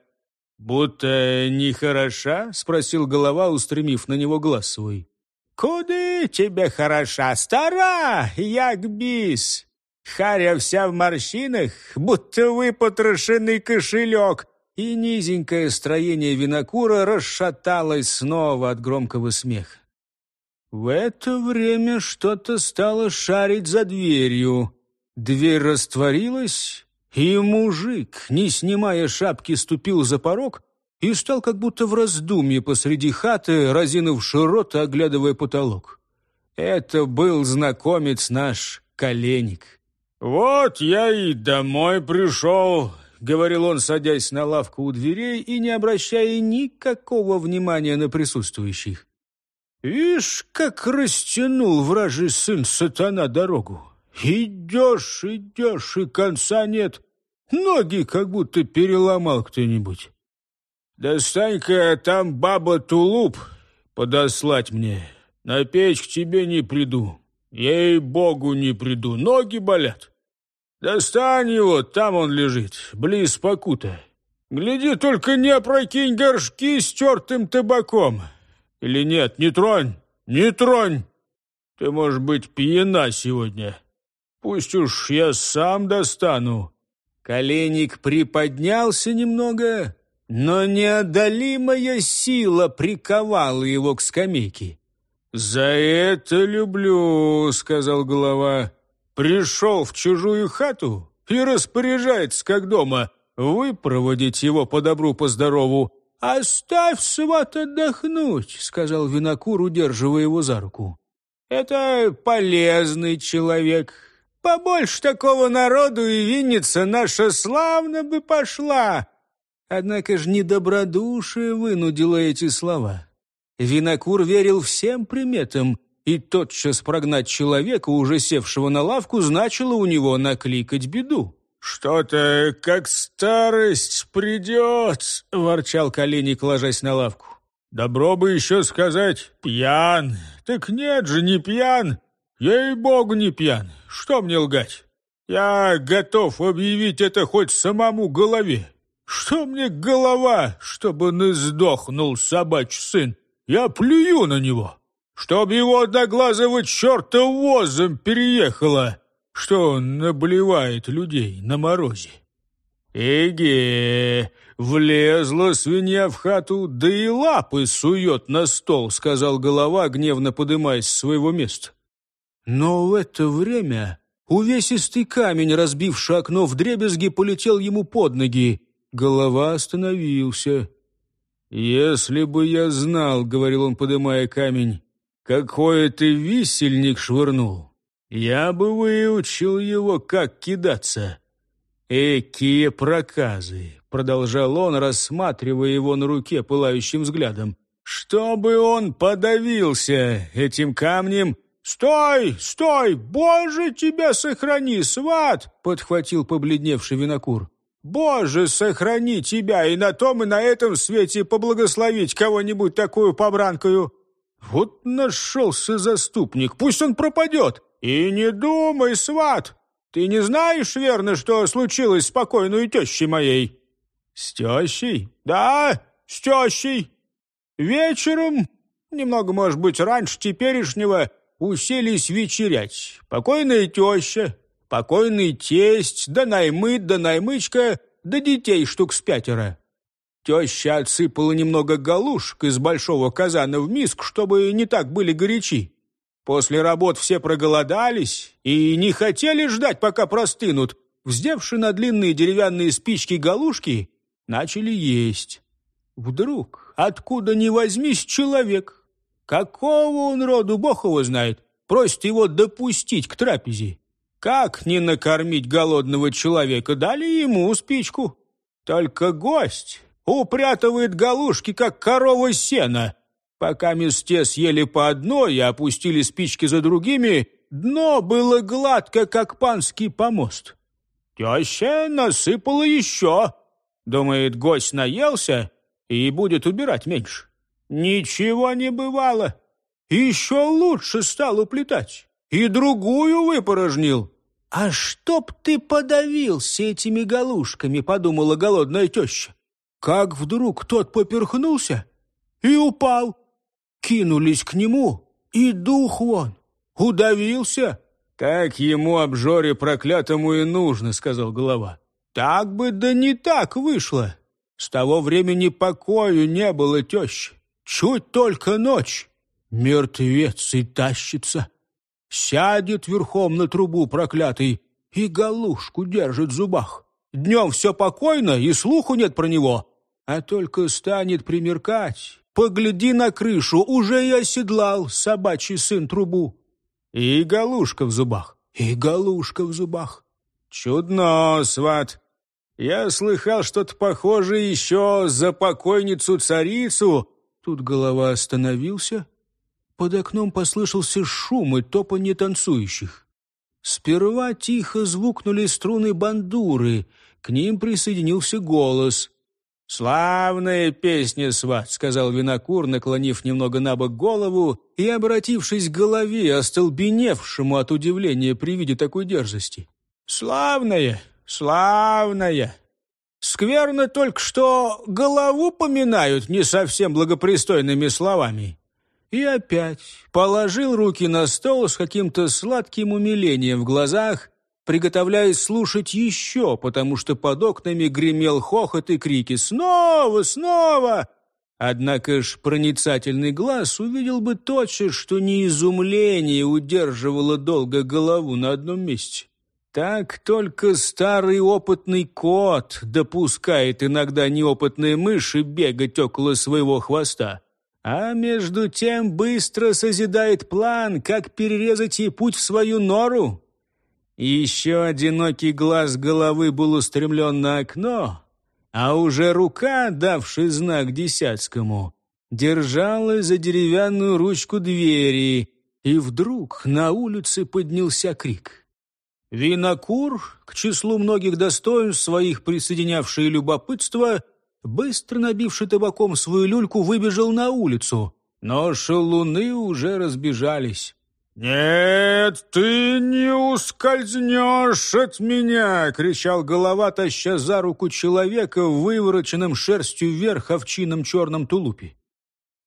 A: «Будто нехороша?» — спросил голова, устремив на него глаз свой. «Куды тебе хороша, стара, як бис? Харя вся в морщинах, будто выпотрошенный кошелек». И низенькое строение винокура расшаталось снова от громкого смеха. В это время что-то стало шарить за дверью. Дверь растворилась, и мужик, не снимая шапки, ступил за порог и стал как будто в раздумье посреди хаты, разинувши рот, оглядывая потолок. Это был знакомец наш, Коленник. «Вот я и домой пришел», — говорил он, садясь на лавку у дверей и не обращая никакого внимания на присутствующих. Ишь, как растянул вражий сын сатана дорогу. Идешь, идешь, и конца нет. Ноги как будто переломал кто-нибудь. Достань-ка там баба тулуп подослать мне. На печь к тебе не приду. Ей-богу, не приду. Ноги болят. Достань его, там он лежит, близ покута. Гляди, только не опрокинь горшки с тертым табаком. Или нет? Не тронь! Не тронь! Ты, может быть, пьяна сегодня. Пусть уж я сам достану». Коленник приподнялся немного, но неодолимая сила приковала его к скамейке. «За это люблю», — сказал голова. «Пришел в чужую хату и распоряжается, как дома, выпроводить его по добру, по здорову, «Оставь сват отдохнуть», — сказал винокур, удерживая его за руку. «Это полезный человек. Побольше такого народу и винница наша славно бы пошла». Однако ж недобродушие вынудило эти слова. Винокур верил всем приметам, и тотчас прогнать человека, уже севшего на лавку, значило у него накликать беду. «Что-то как старость придет», — ворчал Калиник, ложась на лавку. «Добро бы еще сказать, пьян. Так нет же, не пьян. Ей-богу, не пьян. Что мне лгать? Я готов объявить это хоть самому голове. Что мне голова, чтобы не сдохнул собачий сын? Я плюю на него. Чтоб его одноглазого черта возом переехала что он наблевает людей на морозе. «Эге, влезла свинья в хату, да и лапы сует на стол», — сказал голова, гневно подымаясь с своего места. Но в это время увесистый камень, разбивший окно в дребезги, полетел ему под ноги. Голова остановился. «Если бы я знал», — говорил он, подымая камень, — «какой ты висельник швырнул, я бы выучил его, как кидаться. Экие проказы, продолжал он, рассматривая его на руке пылающим взглядом. Чтобы он подавился этим камнем. «Стой! Стой! Боже, тебя сохрани, сват!» — подхватил побледневший винокур.
C: Боже, сохрани тебя и на том, и на этом свете поблагословить кого-нибудь такую побранкою. Вот нашелся заступник, пусть он пропадет. И не думай, сват, ты не знаешь, верно, что случилось с покойной тещей моей? С тещей? Да, с тещей. Вечером, немного, может быть, раньше теперешнего, уселись вечерять. Покойная теща, покойный тесть, да наймыт, да наймычка, да детей штук с пятеро. Теща отсыпала немного галушек из большого казана в миск, чтобы не так были горячи. После работ все проголодались и не хотели ждать, пока простынут. Вздевши на длинные деревянные спички галушки, начали есть. Вдруг, откуда ни возьмись, человек. Какого он роду, бог его знает, просит его допустить к трапезе. Как не накормить голодного человека, дали ему спичку. Только гость упрятывает галушки, как корова сена. Пока месте съели по одной и опустили спички за другими, дно было гладко, как панский помост. Теща насыпала еще. Думает, гость наелся и будет убирать меньше. Ничего не бывало. Еще лучше стал уплетать. И другую выпорожнил. «А чтоб ты подавился этими галушками», — подумала голодная теща. Как вдруг тот поперхнулся и упал. Кинулись к нему, и дух вон, удавился. «Так ему обжоре проклятому и нужно», — сказал голова. «Так бы да не так вышло. С того времени покою не было тещи. Чуть только ночь. Мертвец и тащится. Сядет верхом на трубу проклятый и галушку держит в зубах. Днем все покойно, и слуху нет про него. А только станет примеркать, погляди на крышу, уже и оседлал собачий сын трубу. И галушка в зубах, и галушка в зубах. Чудно, сват. Я слыхал что-то похожее еще за покойницу-царицу. Тут голова остановился, под окном послышался шум и топанье танцующих. Сперва тихо звукнули струны бандуры, к ним присоединился голос. «Славная песня, сват», — сказал винокур, наклонив немного на бок голову и обратившись к голове, остолбеневшему от удивления при виде такой дерзости. «Славная, славная. Скверно только, что голову поминают не совсем благопристойными словами. И опять положил руки на стол с каким-то сладким умилением в глазах, приготовляясь слушать еще, потому что под окнами гремел хохот и крики «Снова! Снова!». Однако ж проницательный глаз увидел бы тотчас, что не изумление удерживало долго голову на одном месте. Так только старый опытный кот допускает иногда неопытные мыши бегать около своего хвоста а между тем быстро созидает план, как перерезать ей путь в свою нору. Еще одинокий глаз головы был устремлен на окно, а уже рука, давшая знак Десятскому, держалась за деревянную ручку двери, и вдруг на улице поднялся крик. Винокур, к числу многих достоинств своих присоединявшие любопытство, быстро набивший табаком свою люльку, выбежал на улицу, но шалуны уже разбежались. «Нет, ты не ускользнешь от меня!» — кричал голова, таща за руку человека в вывороченном шерстью вверх овчином черном тулупе.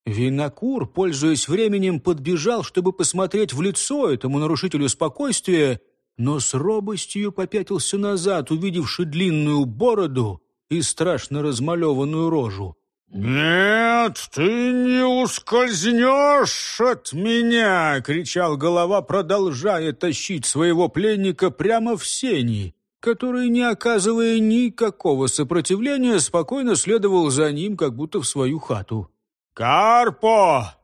C: Винокур, пользуясь временем, подбежал, чтобы посмотреть в лицо этому нарушителю спокойствия, но с робостью попятился назад, увидевши длинную бороду и страшно размалеванную рожу. «Нет, ты не ускользнешь от меня!» — кричал голова, продолжая тащить своего пленника прямо в сени, который, не оказывая никакого сопротивления, спокойно следовал за ним, как будто в свою хату. «Карпо!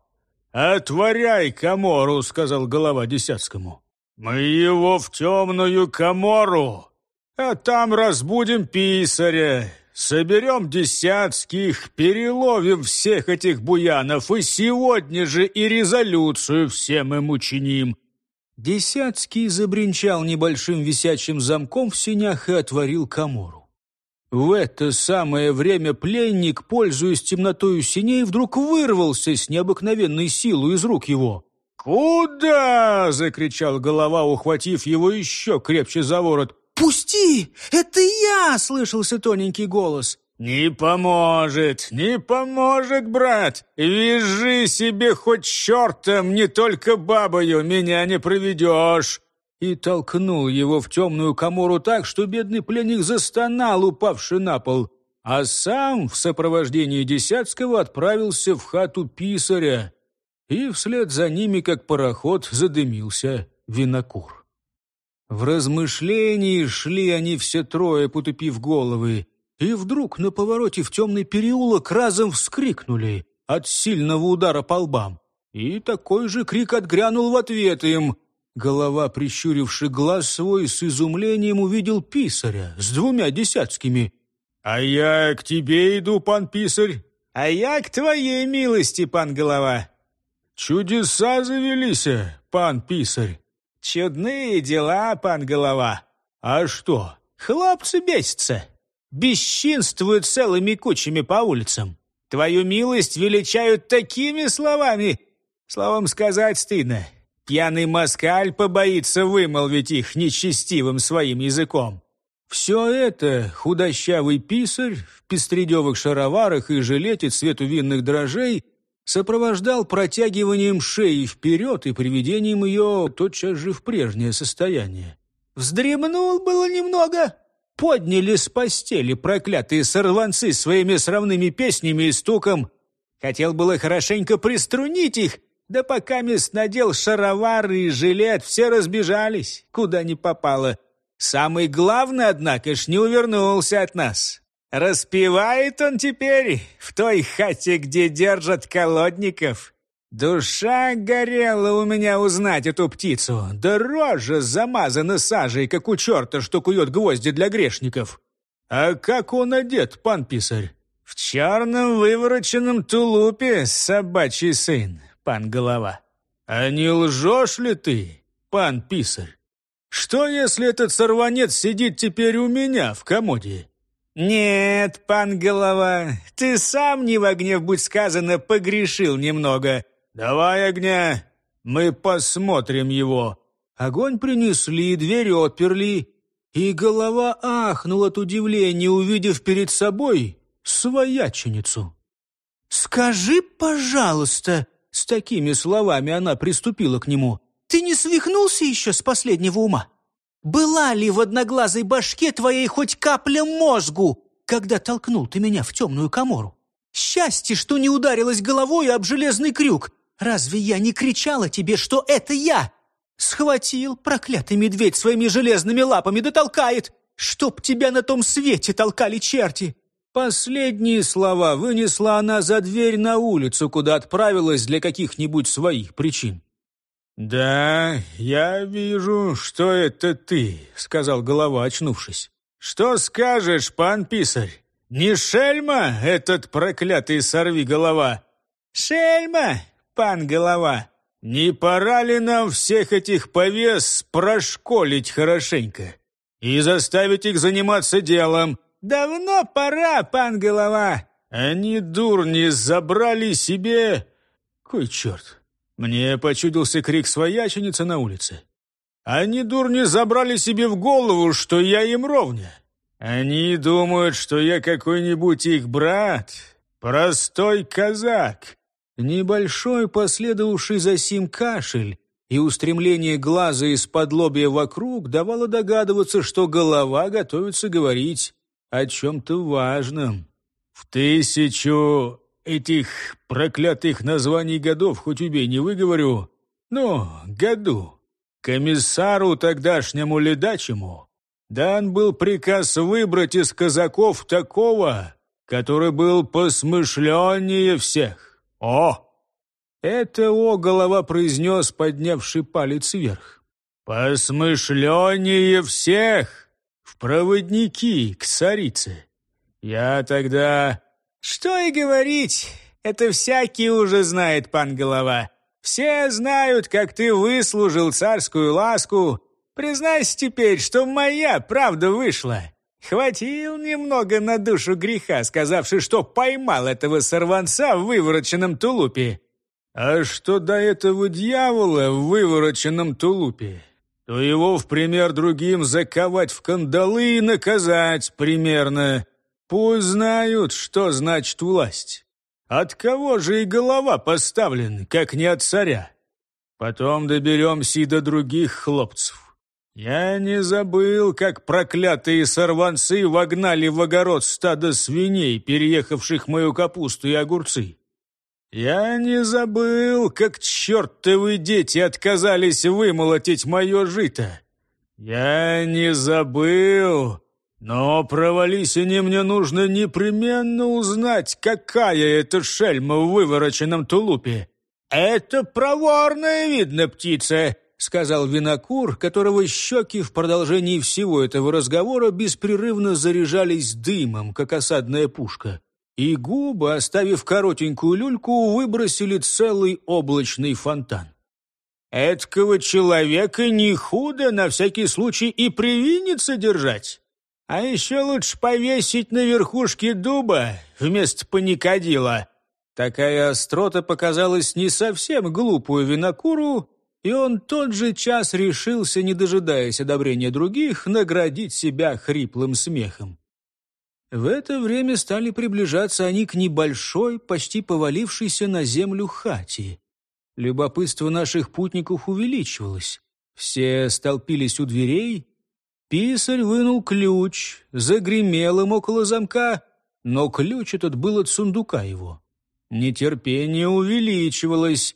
C: Отворяй комору!» — сказал голова Десятскому. «Мы его в темную комору!» А там разбудим писаря, соберем десятских, переловим всех этих буянов и сегодня же и резолюцию всем им учиним». Десятский забринчал небольшим висячим замком в синях и отворил комору.
A: В это самое время пленник, пользуясь темнотою синей, вдруг вырвался с необыкновенной силой из рук его.
C: «Куда?» — закричал голова, ухватив его еще крепче за ворот.
A: «Пусти! Это я!» — слышался тоненький голос.
C: «Не поможет, не поможет, брат! Вяжи себе хоть чертом, не только бабою, меня не проведешь!»
A: И толкнул его в темную комору так, что бедный пленник застонал, упавший на пол, а сам в сопровождении Десятского отправился в хату писаря, и вслед за ними, как пароход, задымился винокур. В размышлении шли они все трое, потупив головы, и вдруг на повороте в темный переулок разом вскрикнули от сильного удара по лбам. И такой же крик отгрянул в ответ им. Голова, прищуривший глаз свой, с изумлением увидел писаря с двумя десятскими.
C: «А я к тебе иду, пан писарь!»
A: «А я к твоей милости, пан голова!»
C: «Чудеса завелись, пан писарь!»
A: «Чудные дела, пан голова!»
C: «А что?»
A: «Хлопцы бесятся!» бесчинствуют целыми кучами по улицам. Твою милость величают такими словами. Словом сказать стыдно. Пьяный москаль побоится вымолвить их нечестивым своим языком. Все это худощавый писарь в пестредевых шароварах и жилете цвету винных дрожжей сопровождал протягиванием шеи вперед и приведением ее тотчас же в прежнее состояние. «Вздремнул было немного», подняли с постели проклятые сорванцы своими сравными песнями и стуком. Хотел было хорошенько приструнить их, да пока мест надел шаровары и жилет, все разбежались, куда ни попало. Самый главный, однако ж, не увернулся от нас. Распевает он теперь в той хате, где держат колодников. Душа горела у меня узнать эту птицу. Да рожа замазана сажей, как у черта, что кует гвозди для грешников.
C: А как он одет, пан писарь?
A: В черном вывороченном тулупе собачий сын, пан голова.
C: А не лжешь ли ты, пан писарь? Что, если этот сорванец сидит теперь у меня в комоде?
A: Нет, пан голова, ты сам, не в гнев будь сказано, погрешил немного.
C: «Давай огня, мы посмотрим его».
A: Огонь принесли, дверь отперли, и голова ахнула от удивления, увидев перед собой свояченицу. «Скажи, пожалуйста», — с такими словами она приступила к нему, «ты не свихнулся еще с последнего ума? Была ли в одноглазой башке твоей хоть капля мозгу, когда толкнул ты меня в темную комору? Счастье, что не ударилась головой об железный крюк, Разве я не кричала тебе, что это я? Схватил проклятый медведь своими железными лапами да чтоб тебя на том свете толкали черти!» Последние слова вынесла она за дверь на улицу, куда отправилась для каких-нибудь своих причин.
C: «Да, я вижу, что это ты», — сказал голова, очнувшись. «Что скажешь, пан писарь? Не шельма этот проклятый сорви голова?»
A: «Шельма! пан голова,
C: не пора ли нам всех этих повес прошколить хорошенько и заставить их заниматься делом?
A: Давно пора, пан голова.
C: Они, дурни, забрали себе... Кой черт! Мне почудился крик свояченицы на улице. Они, дурни, забрали себе в голову, что я им ровня. Они думают, что я какой-нибудь их брат, простой казак,
A: Небольшой, последовавший за сим кашель и устремление глаза из-под лобья вокруг давало догадываться, что голова готовится говорить о чем-то важном.
C: В тысячу этих проклятых названий годов, хоть убей, не выговорю, но году, комиссару тогдашнему ледачему дан был приказ выбрать из казаков такого, который был посмышленнее всех «О!»
A: Это «о» голова произнес, поднявший палец вверх.
C: «Посмышленнее всех! В проводники к царице! Я тогда...»
A: «Что и говорить, это всякий уже знает, пан голова. Все знают, как ты выслужил царскую ласку. Признайся теперь, что моя правда вышла. Хватил немного на душу греха, сказавши, что поймал этого сорванца в вывороченном тулупе.
C: А что до этого дьявола в вывороченном тулупе, то его в пример другим заковать в кандалы и наказать примерно. Пусть знают, что значит власть. От кого же и голова поставлен, как не от царя? Потом доберемся и до других хлопцев. Я не забыл, как проклятые сорванцы вогнали в огород стадо свиней, переехавших мою капусту и огурцы. Я не забыл, как чертовы дети отказались вымолотить мое жито. Я не забыл, но провались они мне нужно непременно узнать, какая это шельма в вывороченном тулупе. Это проворная, видно, птица, сказал винокур, которого щеки в продолжении всего этого разговора беспрерывно заряжались дымом, как осадная пушка и губы, оставив коротенькую люльку, выбросили целый облачный фонтан. «Эткого человека не худо на всякий случай и привиниться держать, а еще лучше повесить на верхушке дуба вместо паникадила». Такая острота показалась не совсем глупую винокуру, и он тот же час решился, не дожидаясь одобрения других, наградить себя хриплым смехом. В это время стали приближаться они к небольшой, почти повалившейся на землю хате. Любопытство наших путников увеличивалось. Все столпились у дверей. Писарь вынул ключ, загремел им около замка, но ключ этот был от сундука его. Нетерпение увеличивалось.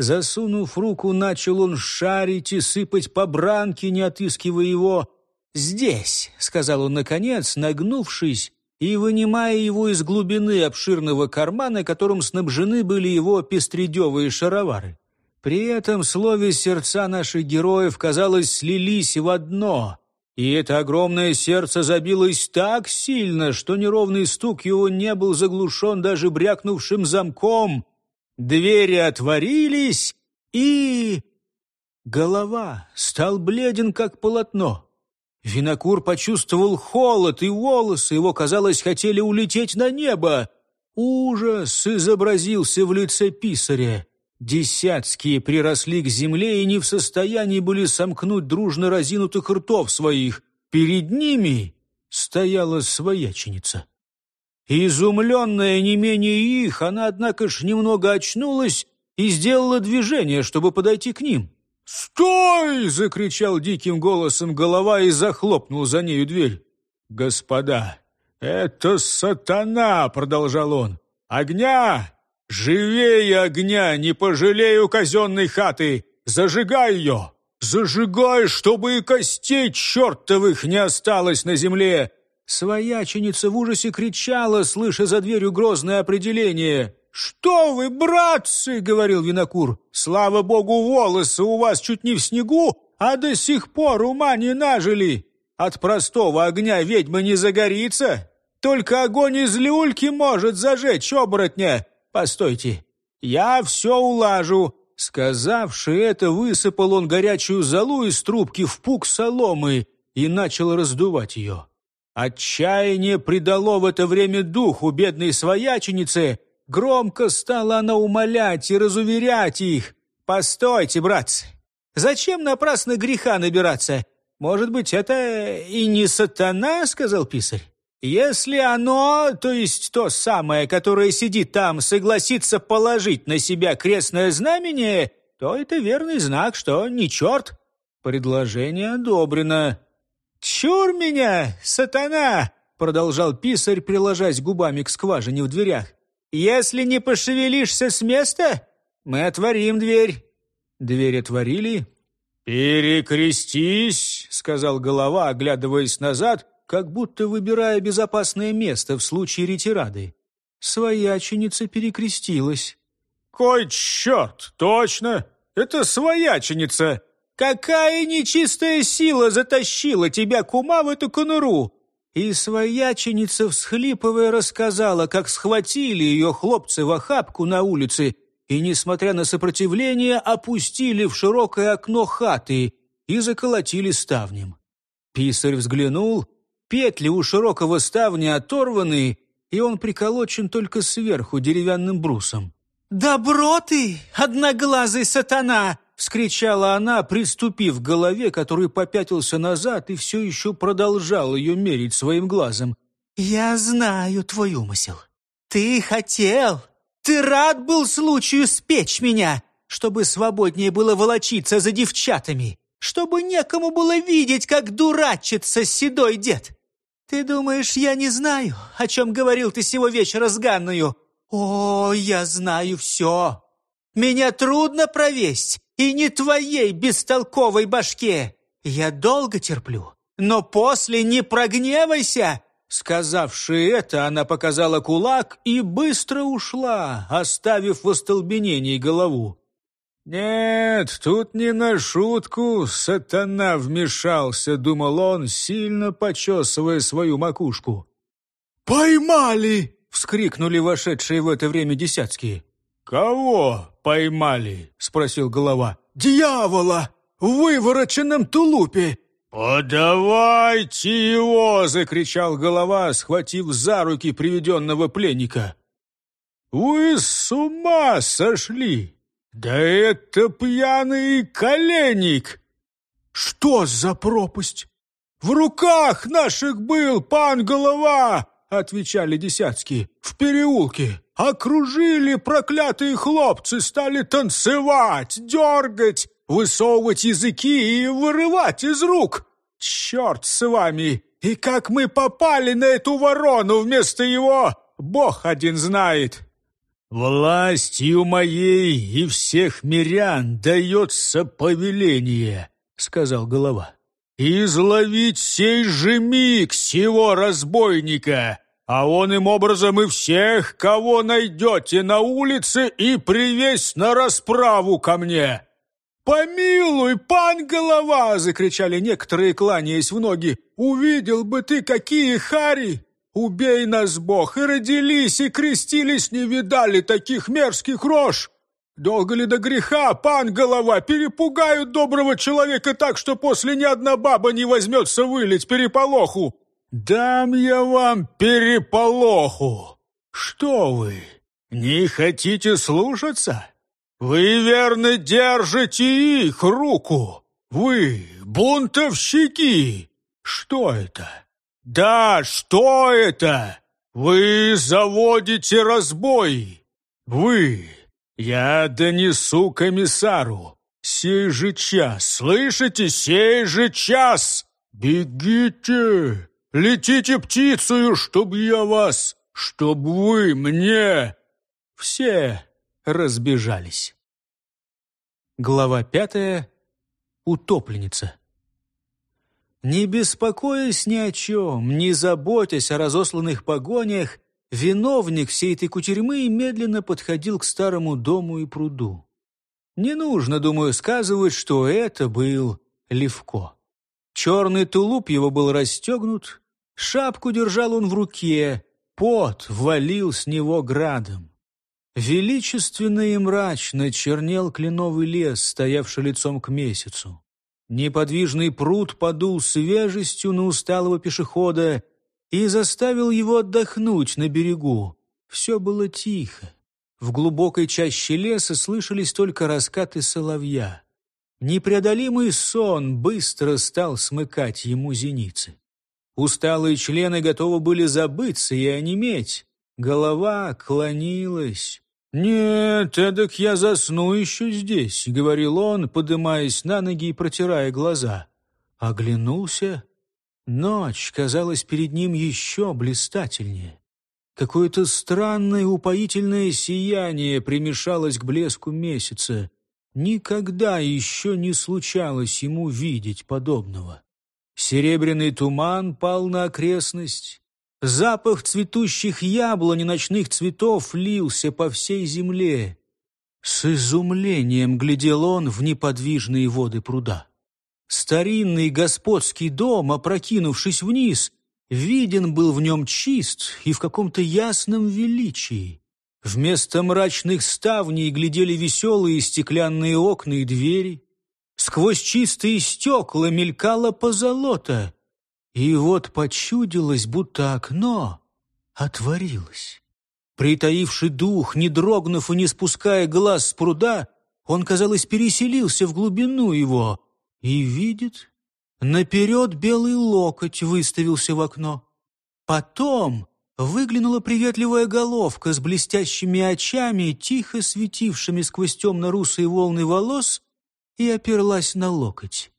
C: Засунув руку, начал он шарить и сыпать по бранке, не отыскивая его. «Здесь», — сказал он наконец, нагнувшись и вынимая его из глубины обширного кармана, которым снабжены были его пестредевые шаровары. При этом слове сердца наших героев, казалось, слились в одно, и это огромное сердце забилось так сильно, что неровный стук его не был заглушен даже брякнувшим замком. Двери отворились, и... Голова стал бледен, как полотно. Винокур почувствовал холод, и волосы его, казалось, хотели улететь на небо. Ужас изобразился в лице писаря. Десятские приросли к земле и не в состоянии были сомкнуть дружно разинутых ртов своих. Перед ними стояла свояченица. Изумленная не менее их, она, однако ж, немного очнулась и сделала движение, чтобы подойти к ним. «Стой!» — закричал диким голосом голова и захлопнул за нею дверь. «Господа, это сатана!» — продолжал он. «Огня! Живее огня! Не пожалею казенной хаты! Зажигай ее! Зажигай, чтобы и костей чертовых не осталось на земле!» Свояченица в ужасе кричала, слыша за дверью грозное определение. «Что вы, братцы!» — говорил Винокур. «Слава богу, волосы у вас чуть не в снегу, а до сих пор ума не нажили. От простого огня ведьма не загорится. Только огонь из люльки может зажечь оборотня. Постойте, я все улажу». Сказавши это, высыпал он горячую золу из трубки в пук соломы и начал раздувать ее. Отчаяние придало в это время духу бедной свояченице — Громко стала она умолять и разуверять их. «Постойте, братцы! Зачем напрасно греха набираться? Может быть, это и не сатана?» — сказал писарь. «Если оно, то есть то самое, которое сидит там, согласится положить на себя крестное знамение, то это верный знак, что не черт». Предложение одобрено. «Чур меня, сатана!» — продолжал писарь, приложась губами к скважине в дверях. «Если не пошевелишься с места, мы отворим дверь». Дверь отворили. «Перекрестись», — сказал голова, оглядываясь назад, как будто выбирая безопасное место в случае ретирады. Свояченица перекрестилась. «Кой черт, точно! Это свояченица! Какая нечистая сила затащила тебя, кума, в эту конуру? И свояченица, всхлипывая, рассказала, как схватили ее хлопцы в охапку на улице и, несмотря на сопротивление, опустили в широкое окно хаты и заколотили ставнем. Писарь взглянул,
A: Петли у широкого ставня оторваны, и он приколочен только сверху деревянным брусом.
B: «Добро ты, одноглазый сатана!» — вскричала она, приступив к голове, который попятился назад и все еще продолжал ее мерить своим глазом. «Я знаю твой умысел. Ты хотел, ты рад был случаю спечь меня, чтобы свободнее было волочиться за девчатами, чтобы некому было видеть, как дурачится седой дед. Ты думаешь, я не знаю, о чем говорил ты сего вечера с Ганною? О, я знаю все. Меня трудно провесть, и не твоей бестолковой башке. Я долго терплю, но после не прогневайся,
A: Сказавши это, она показала кулак и быстро ушла, оставив в остолбенении голову. «Нет, тут не на шутку сатана вмешался», — думал он, сильно почесывая свою макушку.
C: «Поймали!»
A: — вскрикнули вошедшие в это время десятские.
C: «Кого поймали?» — спросил голова.
A: «Дьявола! В вывороченном тулупе!»
C: «Подавайте его!» — закричал голова, схватив за руки приведенного пленника. «Вы с ума сошли!» «Да это пьяный коленник!»
A: «Что за пропасть?» «В руках наших был пан Голова!» — отвечали десятки. «В переулке. Окружили проклятые хлопцы, стали танцевать, дергать, высовывать языки и вырывать из рук. Черт с вами! И как мы попали на эту ворону вместо его, Бог один знает!»
C: «Властью моей и всех мирян дается повеление», — сказал голова. «Изловить сей же миг сего разбойника, а он им образом и всех, кого найдете на улице, и привесь на расправу ко мне».
A: «Помилуй, пан голова!» — закричали некоторые, кланяясь в ноги. «Увидел бы ты, какие хари! Убей нас, Бог, и родились, и крестились, не видали таких мерзких рож! Долго ли до греха, пан голова, перепугают доброго человека так, что после ни одна баба не возьмется вылить переполоху?
C: Дам я вам переполоху! Что вы, не хотите слушаться? Вы верно держите их руку! Вы бунтовщики! Что это?» «Да, что это? Вы заводите разбой! Вы! Я донесу комиссару! Сей же час, слышите, сей же час! Бегите! Летите птицею, чтоб я вас, чтоб вы мне!»
A: Все разбежались. Глава пятая. Утопленница. Не беспокоясь ни о чем, не заботясь о разосланных погонях, виновник всей этой кутерьмы медленно подходил к старому дому и пруду. Не нужно, думаю, сказывать, что это был Левко. Черный тулуп его был расстегнут, шапку держал он в руке, пот валил с него градом. Величественно и мрачно чернел кленовый лес, стоявший лицом к месяцу. Неподвижный пруд подул свежестью на усталого пешехода и заставил его отдохнуть на берегу. Все было тихо. В глубокой чаще леса слышались только раскаты соловья. Непреодолимый сон быстро стал смыкать ему зеницы. Усталые члены готовы были забыться и онеметь. Голова клонилась, «Нет, эдак я засну еще здесь», — говорил он, подымаясь на ноги и протирая глаза. Оглянулся. Ночь казалась перед ним еще блистательнее. Какое-то странное упоительное сияние примешалось к блеску месяца. Никогда еще не случалось ему видеть подобного. Серебряный туман пал на окрестность, Запах цветущих яблонь и ночных цветов лился по всей земле. С изумлением глядел он в неподвижные воды пруда. Старинный господский дом, опрокинувшись вниз, виден был в нем чист и в каком-то ясном величии. Вместо мрачных ставней глядели веселые стеклянные окна и двери. Сквозь чистые стекла мелькала позолота.
B: И вот почудилось, будто окно отворилось. Притаивший дух, не дрогнув и не спуская глаз с пруда, он, казалось, переселился в глубину его и видит, наперед белый локоть выставился в окно. Потом выглянула приветливая головка с блестящими очами, тихо светившими сквозь темно-русые волны волос, и оперлась на локоть.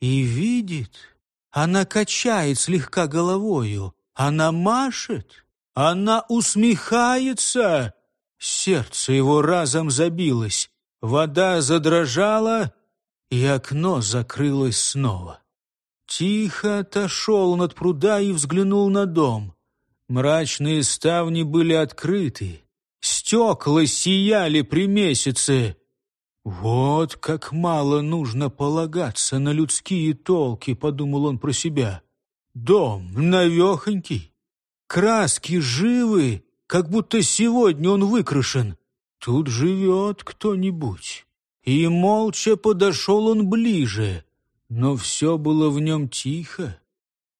B: И видит, она качает слегка головою, она машет, она усмехается. Сердце его разом забилось, вода задрожала, и окно закрылось снова. Тихо отошел над пруда и взглянул на дом. Мрачные ставни были открыты, стекла сияли при месяце. «Вот как мало нужно полагаться на людские толки», — подумал он про себя. «Дом навехонький, краски живы, как будто сегодня он выкрашен. Тут живет кто-нибудь». И молча подошел он ближе, но все было в нем тихо.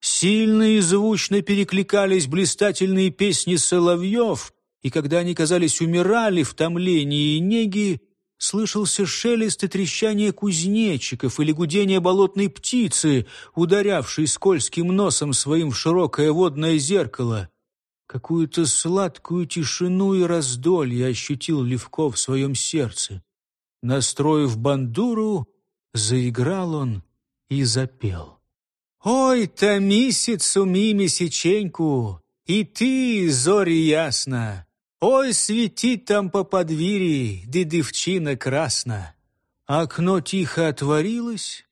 B: Сильно и звучно перекликались блистательные песни соловьев, и когда они, казались, умирали в томлении и неги, слышался шелест и трещание кузнечиков или гудение болотной птицы, ударявшей скользким носом своим в широкое водное зеркало. Какую-то сладкую тишину и раздолье ощутил Левков в своем сердце. Настроив бандуру, заиграл он и запел. «Ой, та місяцу мій місяченьку, и ты, зори ясна, Ой, светит там по подвір'ї, де девчина красна. Окно тихо отворилось,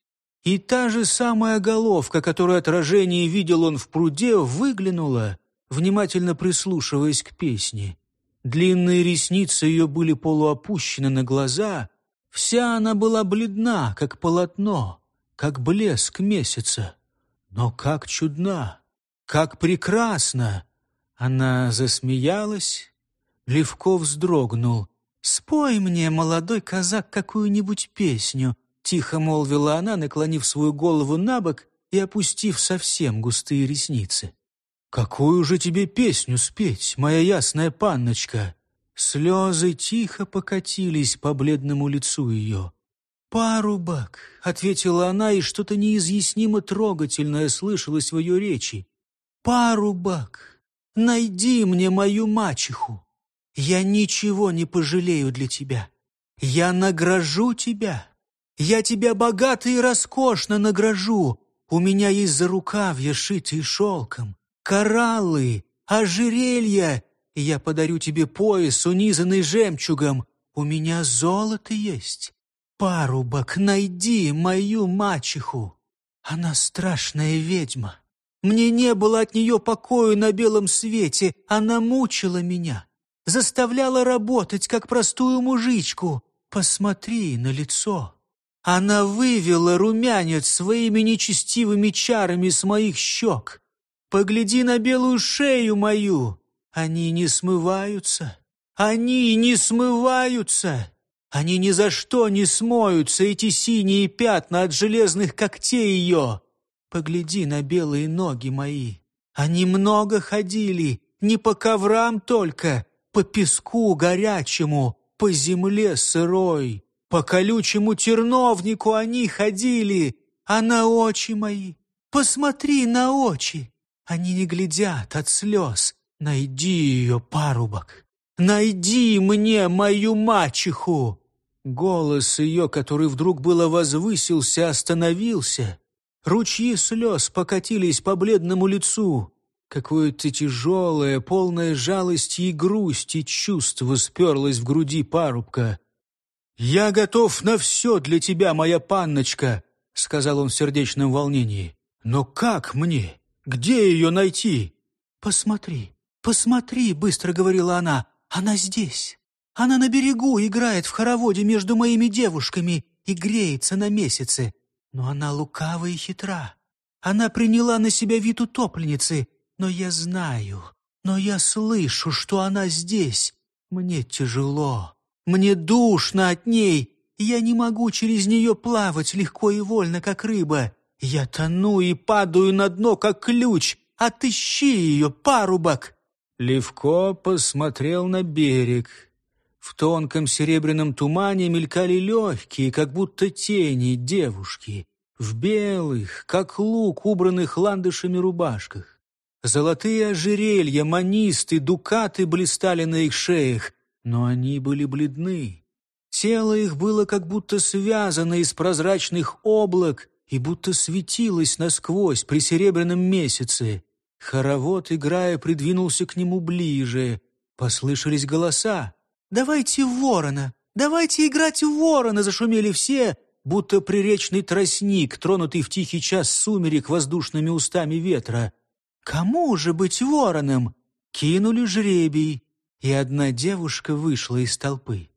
B: и та же самая головка, которую отражение видел он в пруде, выглянула, внимательно прислушиваясь к песне. Длинные ресницы ее были полуопущены на глаза, вся она была бледна, как полотно, как блеск месяца. Но как чудна, как прекрасна! Она засмеялась, Левков вздрогнул. «Спой мне, молодой казак, какую-нибудь песню», — тихо молвила она, наклонив свою голову на бок и опустив совсем густые ресницы. «Какую же тебе песню спеть, моя ясная панночка?» Слезы тихо покатились по бледному лицу ее. «Парубок», — ответила она, и что-то неизъяснимо трогательное слышалось в ее речи. «Парубок, найди мне мою мачеху». Я ничего не пожалею для тебя. Я награжу тебя. Я тебя богато и роскошно награжу. У меня есть зарукавья, шитые шелком, кораллы, ожерелья. Я подарю тебе пояс, унизанный жемчугом. У меня золото есть. Парубок, найди мою мачеху. Она страшная ведьма. Мне не было от нее покою на белом свете. Она мучила меня заставляла работать, как простую мужичку. Посмотри на лицо. Она вывела румянец своими нечестивыми чарами с моих щек. Погляди на белую шею мою. Они не смываются. Они не смываются. Они ни за что не смоются, эти синие пятна от железных когтей ее. Погляди на белые ноги мои. Они много ходили, не по коврам только, по песку горячему, по земле сырой, по колючему терновнику они ходили, а на очи мои, посмотри на очи, они не глядят от слез. Найди ее, парубок, найди мне мою мачеху. Голос ее, который вдруг было возвысился, остановился. Ручьи слез покатились по бледному лицу. Какое-то тяжелое, полное жалости и грусти чувство сперлось в груди парубка. «Я готов на все для тебя, моя панночка», — сказал он в сердечном волнении. «Но как мне? Где ее найти?» «Посмотри, посмотри», — быстро говорила она. «Она здесь. Она на берегу играет в хороводе между моими девушками и греется на месяце. Но она лукава и хитра. Она приняла на себя вид утопленницы» Но я знаю, но я слышу, что она здесь. Мне тяжело, мне душно от ней, я не могу через нее плавать легко и вольно, как рыба. Я тону и падаю на дно, как ключ. Отыщи ее, парубок!»
A: Левко посмотрел на берег. В тонком серебряном тумане мелькали легкие, как будто тени, девушки. В белых, как лук, убранных ландышами рубашках. Золотые ожерелья, манисты, дукаты блистали на их шеях, но они были бледны. Тело их было как будто связано из прозрачных облак и будто светилось насквозь при серебряном месяце. Хоровод, играя, придвинулся к нему ближе. Послышались голоса. «Давайте ворона! Давайте играть в ворона!» Зашумели все, будто приречный тростник, тронутый в тихий час сумерек воздушными устами ветра. «Кому же быть вороном?» Кинули жребий, и одна девушка вышла из толпы.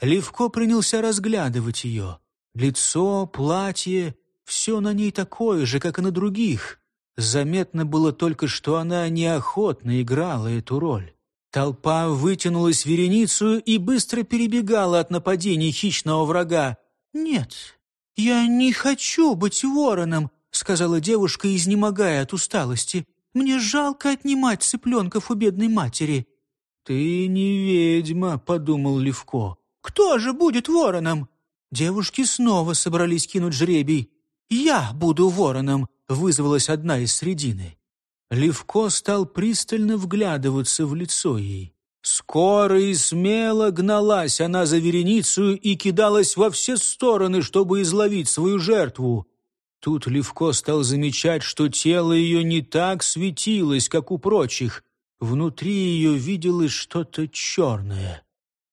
A: Левко принялся разглядывать ее. Лицо, платье — все на ней такое же, как и на других. Заметно было только, что она неохотно играла эту роль. Толпа вытянулась в вереницу и быстро перебегала от нападений хищного врага. «Нет, я не хочу быть вороном», — сказала девушка, изнемогая от усталости. «Мне жалко отнимать цыпленков у бедной матери». «Ты не ведьма», — подумал Левко.
B: «Кто же будет вороном?» Девушки снова собрались кинуть жребий. «Я буду вороном», — вызвалась одна из средины.
A: Левко стал пристально вглядываться в лицо ей. Скоро и смело гналась она за вереницу и кидалась во все стороны, чтобы изловить свою жертву. Тут Левко стал замечать, что тело ее не так светилось, как у прочих. Внутри ее виделось что-то черное.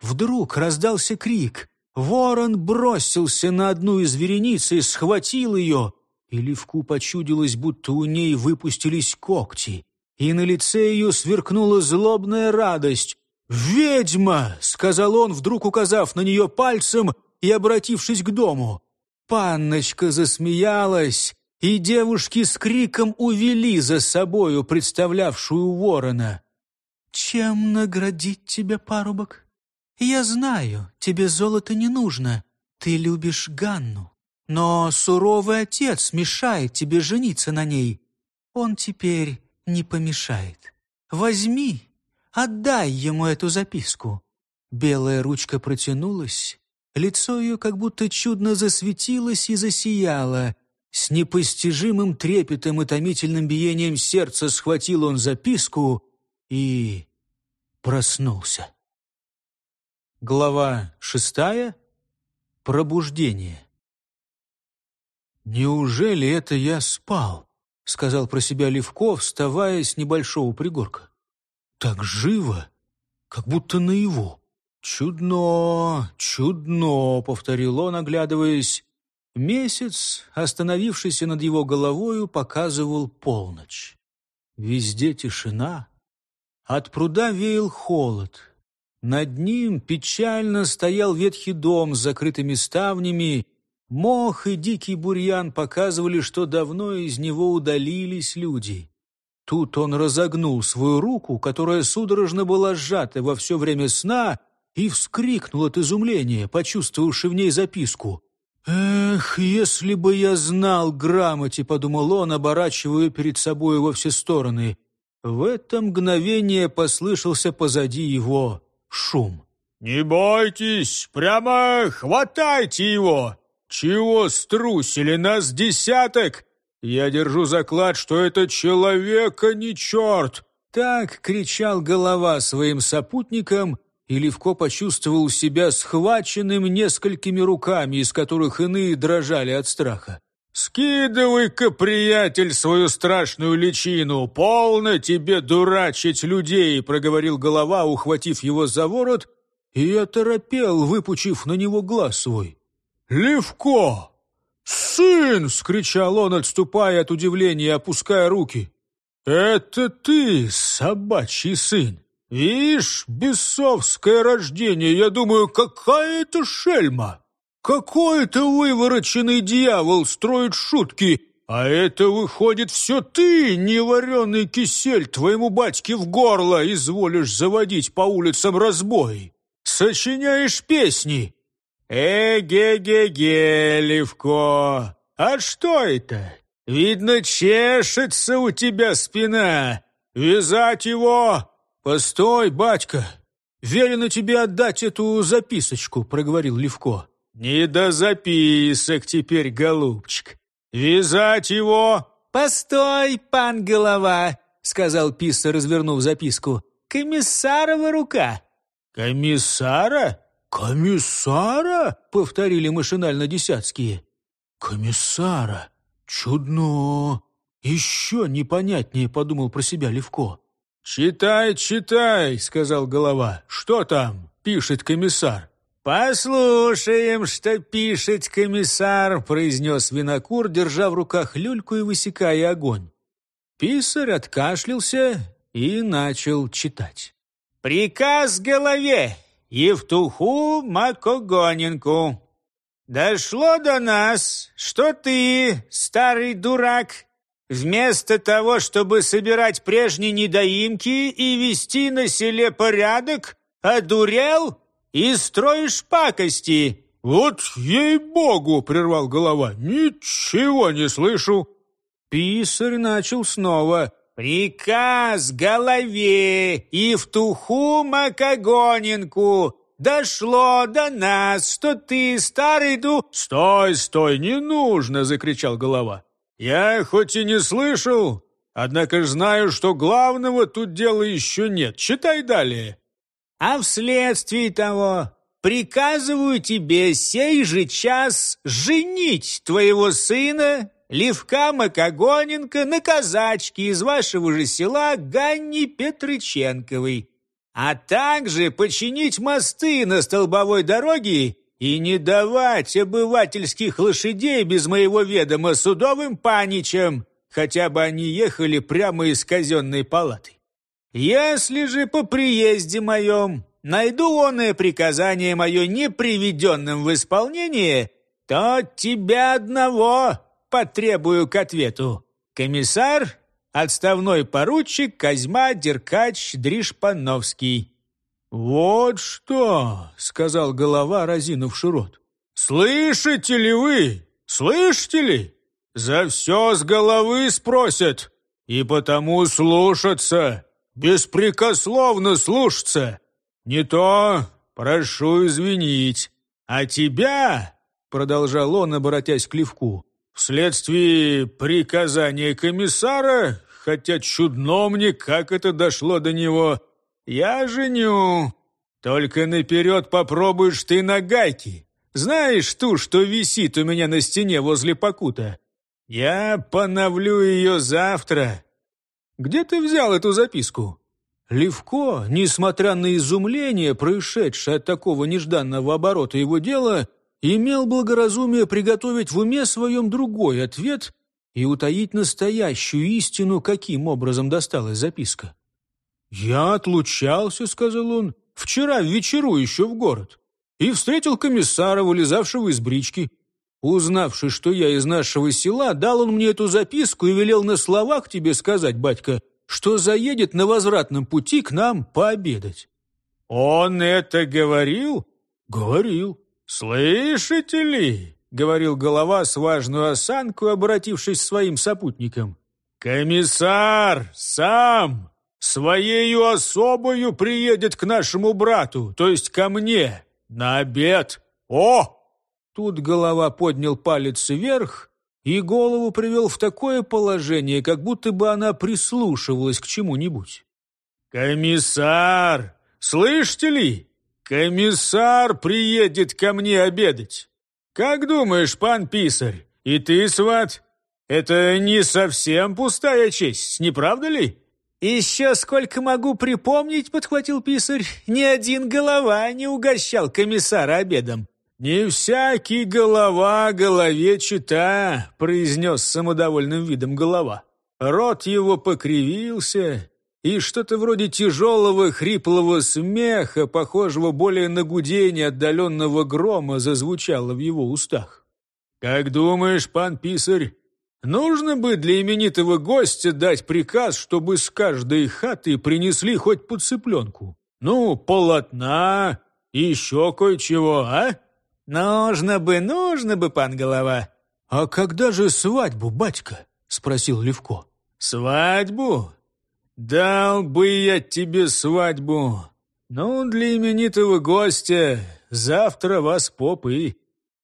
A: Вдруг раздался крик. Ворон бросился на одну из верениц и схватил ее, и Левку почудилось, будто у ней выпустились когти, и на лице ее сверкнула злобная радость. «Ведьма!» — сказал он, вдруг указав на нее пальцем и обратившись к дому. Панночка засмеялась, и девушки с криком увели за собою представлявшую ворона.
B: «Чем наградить тебя, парубок?» Я знаю, тебе золото не нужно. Ты любишь Ганну. Но суровый отец мешает тебе жениться на ней. Он теперь не помешает. Возьми, отдай ему эту записку». Белая ручка протянулась, лицо ее как будто чудно засветилось и засияло. С непостижимым трепетом и томительным биением сердца схватил он записку и проснулся. Глава шестая. Пробуждение. «Неужели это я спал?» — сказал про себя Левков, вставая с небольшого пригорка. «Так живо, как будто наяву. Чудно, чудно!» — повторил он, оглядываясь. Месяц, остановившийся над его головою, показывал полночь. Везде тишина. От пруда веял холод — над ним печально стоял ветхий дом с закрытыми ставнями. Мох и дикий бурьян показывали, что давно из него удалились люди. Тут он разогнул свою руку, которая судорожно была сжата во все время сна, и вскрикнул от изумления, почувствовавши в ней записку. «Эх, если бы я знал грамоте», — подумал он, оборачивая перед собой во все стороны. В это мгновение послышался позади его шум.
C: «Не бойтесь, прямо хватайте его! Чего струсили нас десяток? Я держу заклад, что это человек, а не черт!»
A: Так кричал голова своим сопутникам, и Левко почувствовал себя схваченным несколькими руками, из которых иные дрожали от страха.
C: «Скидывай-ка, приятель, свою страшную личину! Полно тебе дурачить людей!» — проговорил голова, ухватив его за ворот, и оторопел, выпучив на него глаз свой. «Левко! Сын!» — скричал он, отступая от удивления опуская руки. «Это ты, собачий сын! Ишь, бесовское рождение! Я думаю, какая это шельма!» Какой-то вывороченный дьявол строит шутки, а это выходит все ты, невареный кисель, твоему батьке в горло изволишь заводить по улицам разбой. Сочиняешь песни. Эге-ге-ге, Левко, а что это? Видно, чешется у тебя спина. Вязать его!»
A: «Постой, батька! Велено тебе отдать эту записочку», — проговорил Левко.
C: «Не до записок теперь, голубчик. Вязать его!»
B: «Постой, пан голова!» — сказал писар, развернув записку. «Комиссарова рука!»
C: «Комиссара?
A: Комиссара?» — повторили машинально десятские. «Комиссара! Чудно! Еще непонятнее», — подумал про себя Левко.
C: «Читай, читай», — сказал голова. «Что там?» — пишет комиссар.
B: «Послушаем, что пишет комиссар», — произнес винокур, держа в руках люльку и высекая огонь. Писарь откашлялся и начал читать. «Приказ голове Евтуху Макогоненку. Дошло до нас, что ты, старый дурак, вместо того, чтобы собирать прежние недоимки и вести на селе порядок, одурел и строишь пакости».
C: «Вот ей-богу!» — прервал голова. «Ничего не слышу!»
B: Писарь начал снова. «Приказ голове и в туху Макогоненку! Дошло до нас, что ты, старый ду...»
C: «Стой, стой, не нужно!» — закричал голова. «Я хоть и не слышал, однако знаю, что главного тут дела еще нет. Читай далее!»
B: а вследствие того приказываю тебе сей же час женить твоего сына Левка Макогоненко на казачке из вашего же села Ганни Петрыченковой, а также починить мосты на столбовой дороге и не давать обывательских лошадей без моего ведома судовым паничам, хотя бы они ехали прямо из казенной палаты. Если же по приезде моем найду онное приказание мое неприведенным в исполнение, то тебя одного потребую к ответу. Комиссар, отставной поручик Козьма Деркач Дришпановский».
C: «Вот что!» — сказал голова, разинувший рот. «Слышите ли вы? Слышите ли? За все с головы спросят, и потому слушаться беспрекословно слушаться. Не то прошу извинить. А тебя, продолжал он, обратясь к Левку, вследствие приказания комиссара, хотя чудно мне, как это дошло до него, я женю. Только наперед попробуешь ты на гайки. Знаешь ту, что висит у меня на стене возле покута? Я поновлю ее завтра, где ты взял эту записку?» Левко, несмотря на изумление, происшедшее от такого нежданного оборота его дела, имел благоразумие приготовить в уме своем другой ответ и утаить настоящую истину, каким образом досталась записка. «Я отлучался», — сказал он, — «вчера вечеру еще в город, и встретил комиссара, вылезавшего из брички. Узнавши, что я из нашего села, дал он мне эту записку и велел на словах тебе сказать, батька, что заедет на возвратном пути к нам пообедать». «Он это говорил?»
A: «Говорил».
C: «Слышите ли?» — говорил голова с важную осанку, обратившись к своим сопутникам. «Комиссар сам своею особою приедет к нашему брату, то есть ко мне, на обед. О,
A: Тут голова поднял палец вверх и голову привел в такое положение, как будто бы она прислушивалась к чему-нибудь.
C: «Комиссар! Слышите ли? Комиссар приедет ко мне обедать. Как думаешь, пан писарь, и ты, сват, это не совсем пустая честь, не правда ли?»
B: «Еще сколько могу припомнить, — подхватил писарь, — ни один голова не угощал комиссара обедом.
C: «Не всякий голова голове чита», — произнес самодовольным видом голова. Рот его покривился, и что-то вроде тяжелого хриплого смеха, похожего более на гудение отдаленного грома, зазвучало в его устах. «Как думаешь, пан писарь, нужно бы для именитого гостя дать приказ, чтобы с каждой хаты принесли хоть по цыпленку? Ну, полотна и еще кое-чего, а?»
B: «Нужно бы, нужно бы, пан голова».
A: «А когда же свадьбу, батька?»
B: спросил Левко.
C: «Свадьбу? Дал бы я тебе свадьбу. Ну, для именитого гостя завтра вас поп и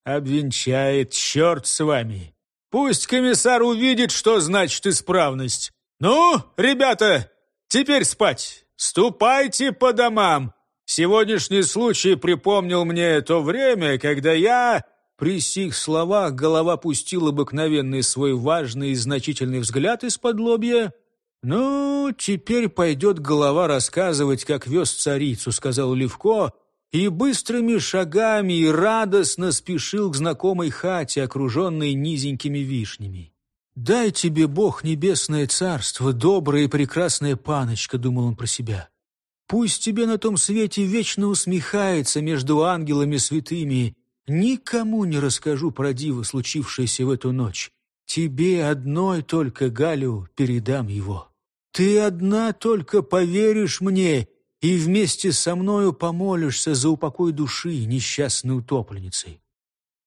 C: обвенчает, черт с вами. Пусть комиссар увидит, что значит исправность. Ну, ребята, теперь спать. Ступайте по домам. Сегодняшний случай припомнил мне то время, когда я при сих словах голова пустила обыкновенный свой важный и значительный взгляд из-под лобья. «Ну, теперь пойдет голова рассказывать, как вез царицу», — сказал Левко, и быстрыми шагами и радостно спешил к знакомой хате, окруженной низенькими вишнями. «Дай тебе, Бог, небесное царство, добрая и прекрасная паночка», — думал он про себя. «Пусть тебе на том свете вечно усмехается между ангелами святыми Никому не расскажу про диво, случившееся в эту ночь. Тебе одной только, Галю, передам его. Ты одна только поверишь мне и вместе со мною помолишься за упокой души несчастной утопленницы».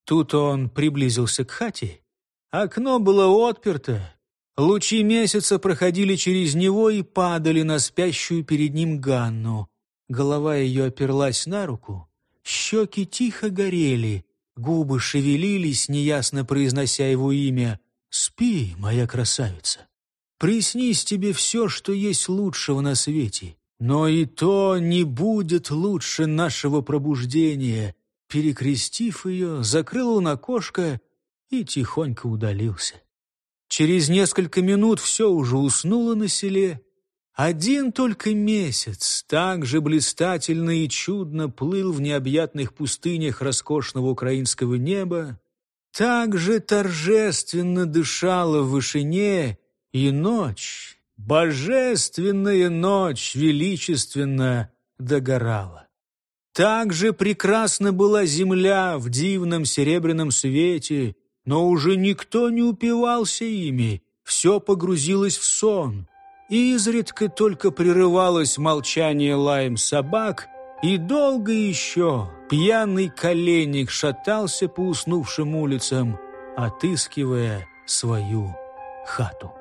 C: Тут он приблизился к хате. Окно было отперто. Лучи месяца проходили через него и падали на спящую перед ним Ганну. Голова ее оперлась на руку. Щеки тихо горели, губы шевелились, неясно произнося его имя. «Спи, моя красавица! Приснись тебе все, что есть лучшего на свете, но и то не будет лучше нашего пробуждения». Перекрестив ее, закрыл он окошко и тихонько удалился. Через несколько минут все уже уснуло на селе, один только месяц так же блистательно и чудно плыл в необъятных пустынях роскошного украинского неба, так же торжественно дышала в вышине, и ночь, божественная ночь, величественно догорала. Так же прекрасна была земля в дивном серебряном свете, но уже никто не упивался ими, все погрузилось в сон — изредка только прерывалось молчание лаем собак, и долго еще пьяный коленник шатался по уснувшим улицам, отыскивая свою хату.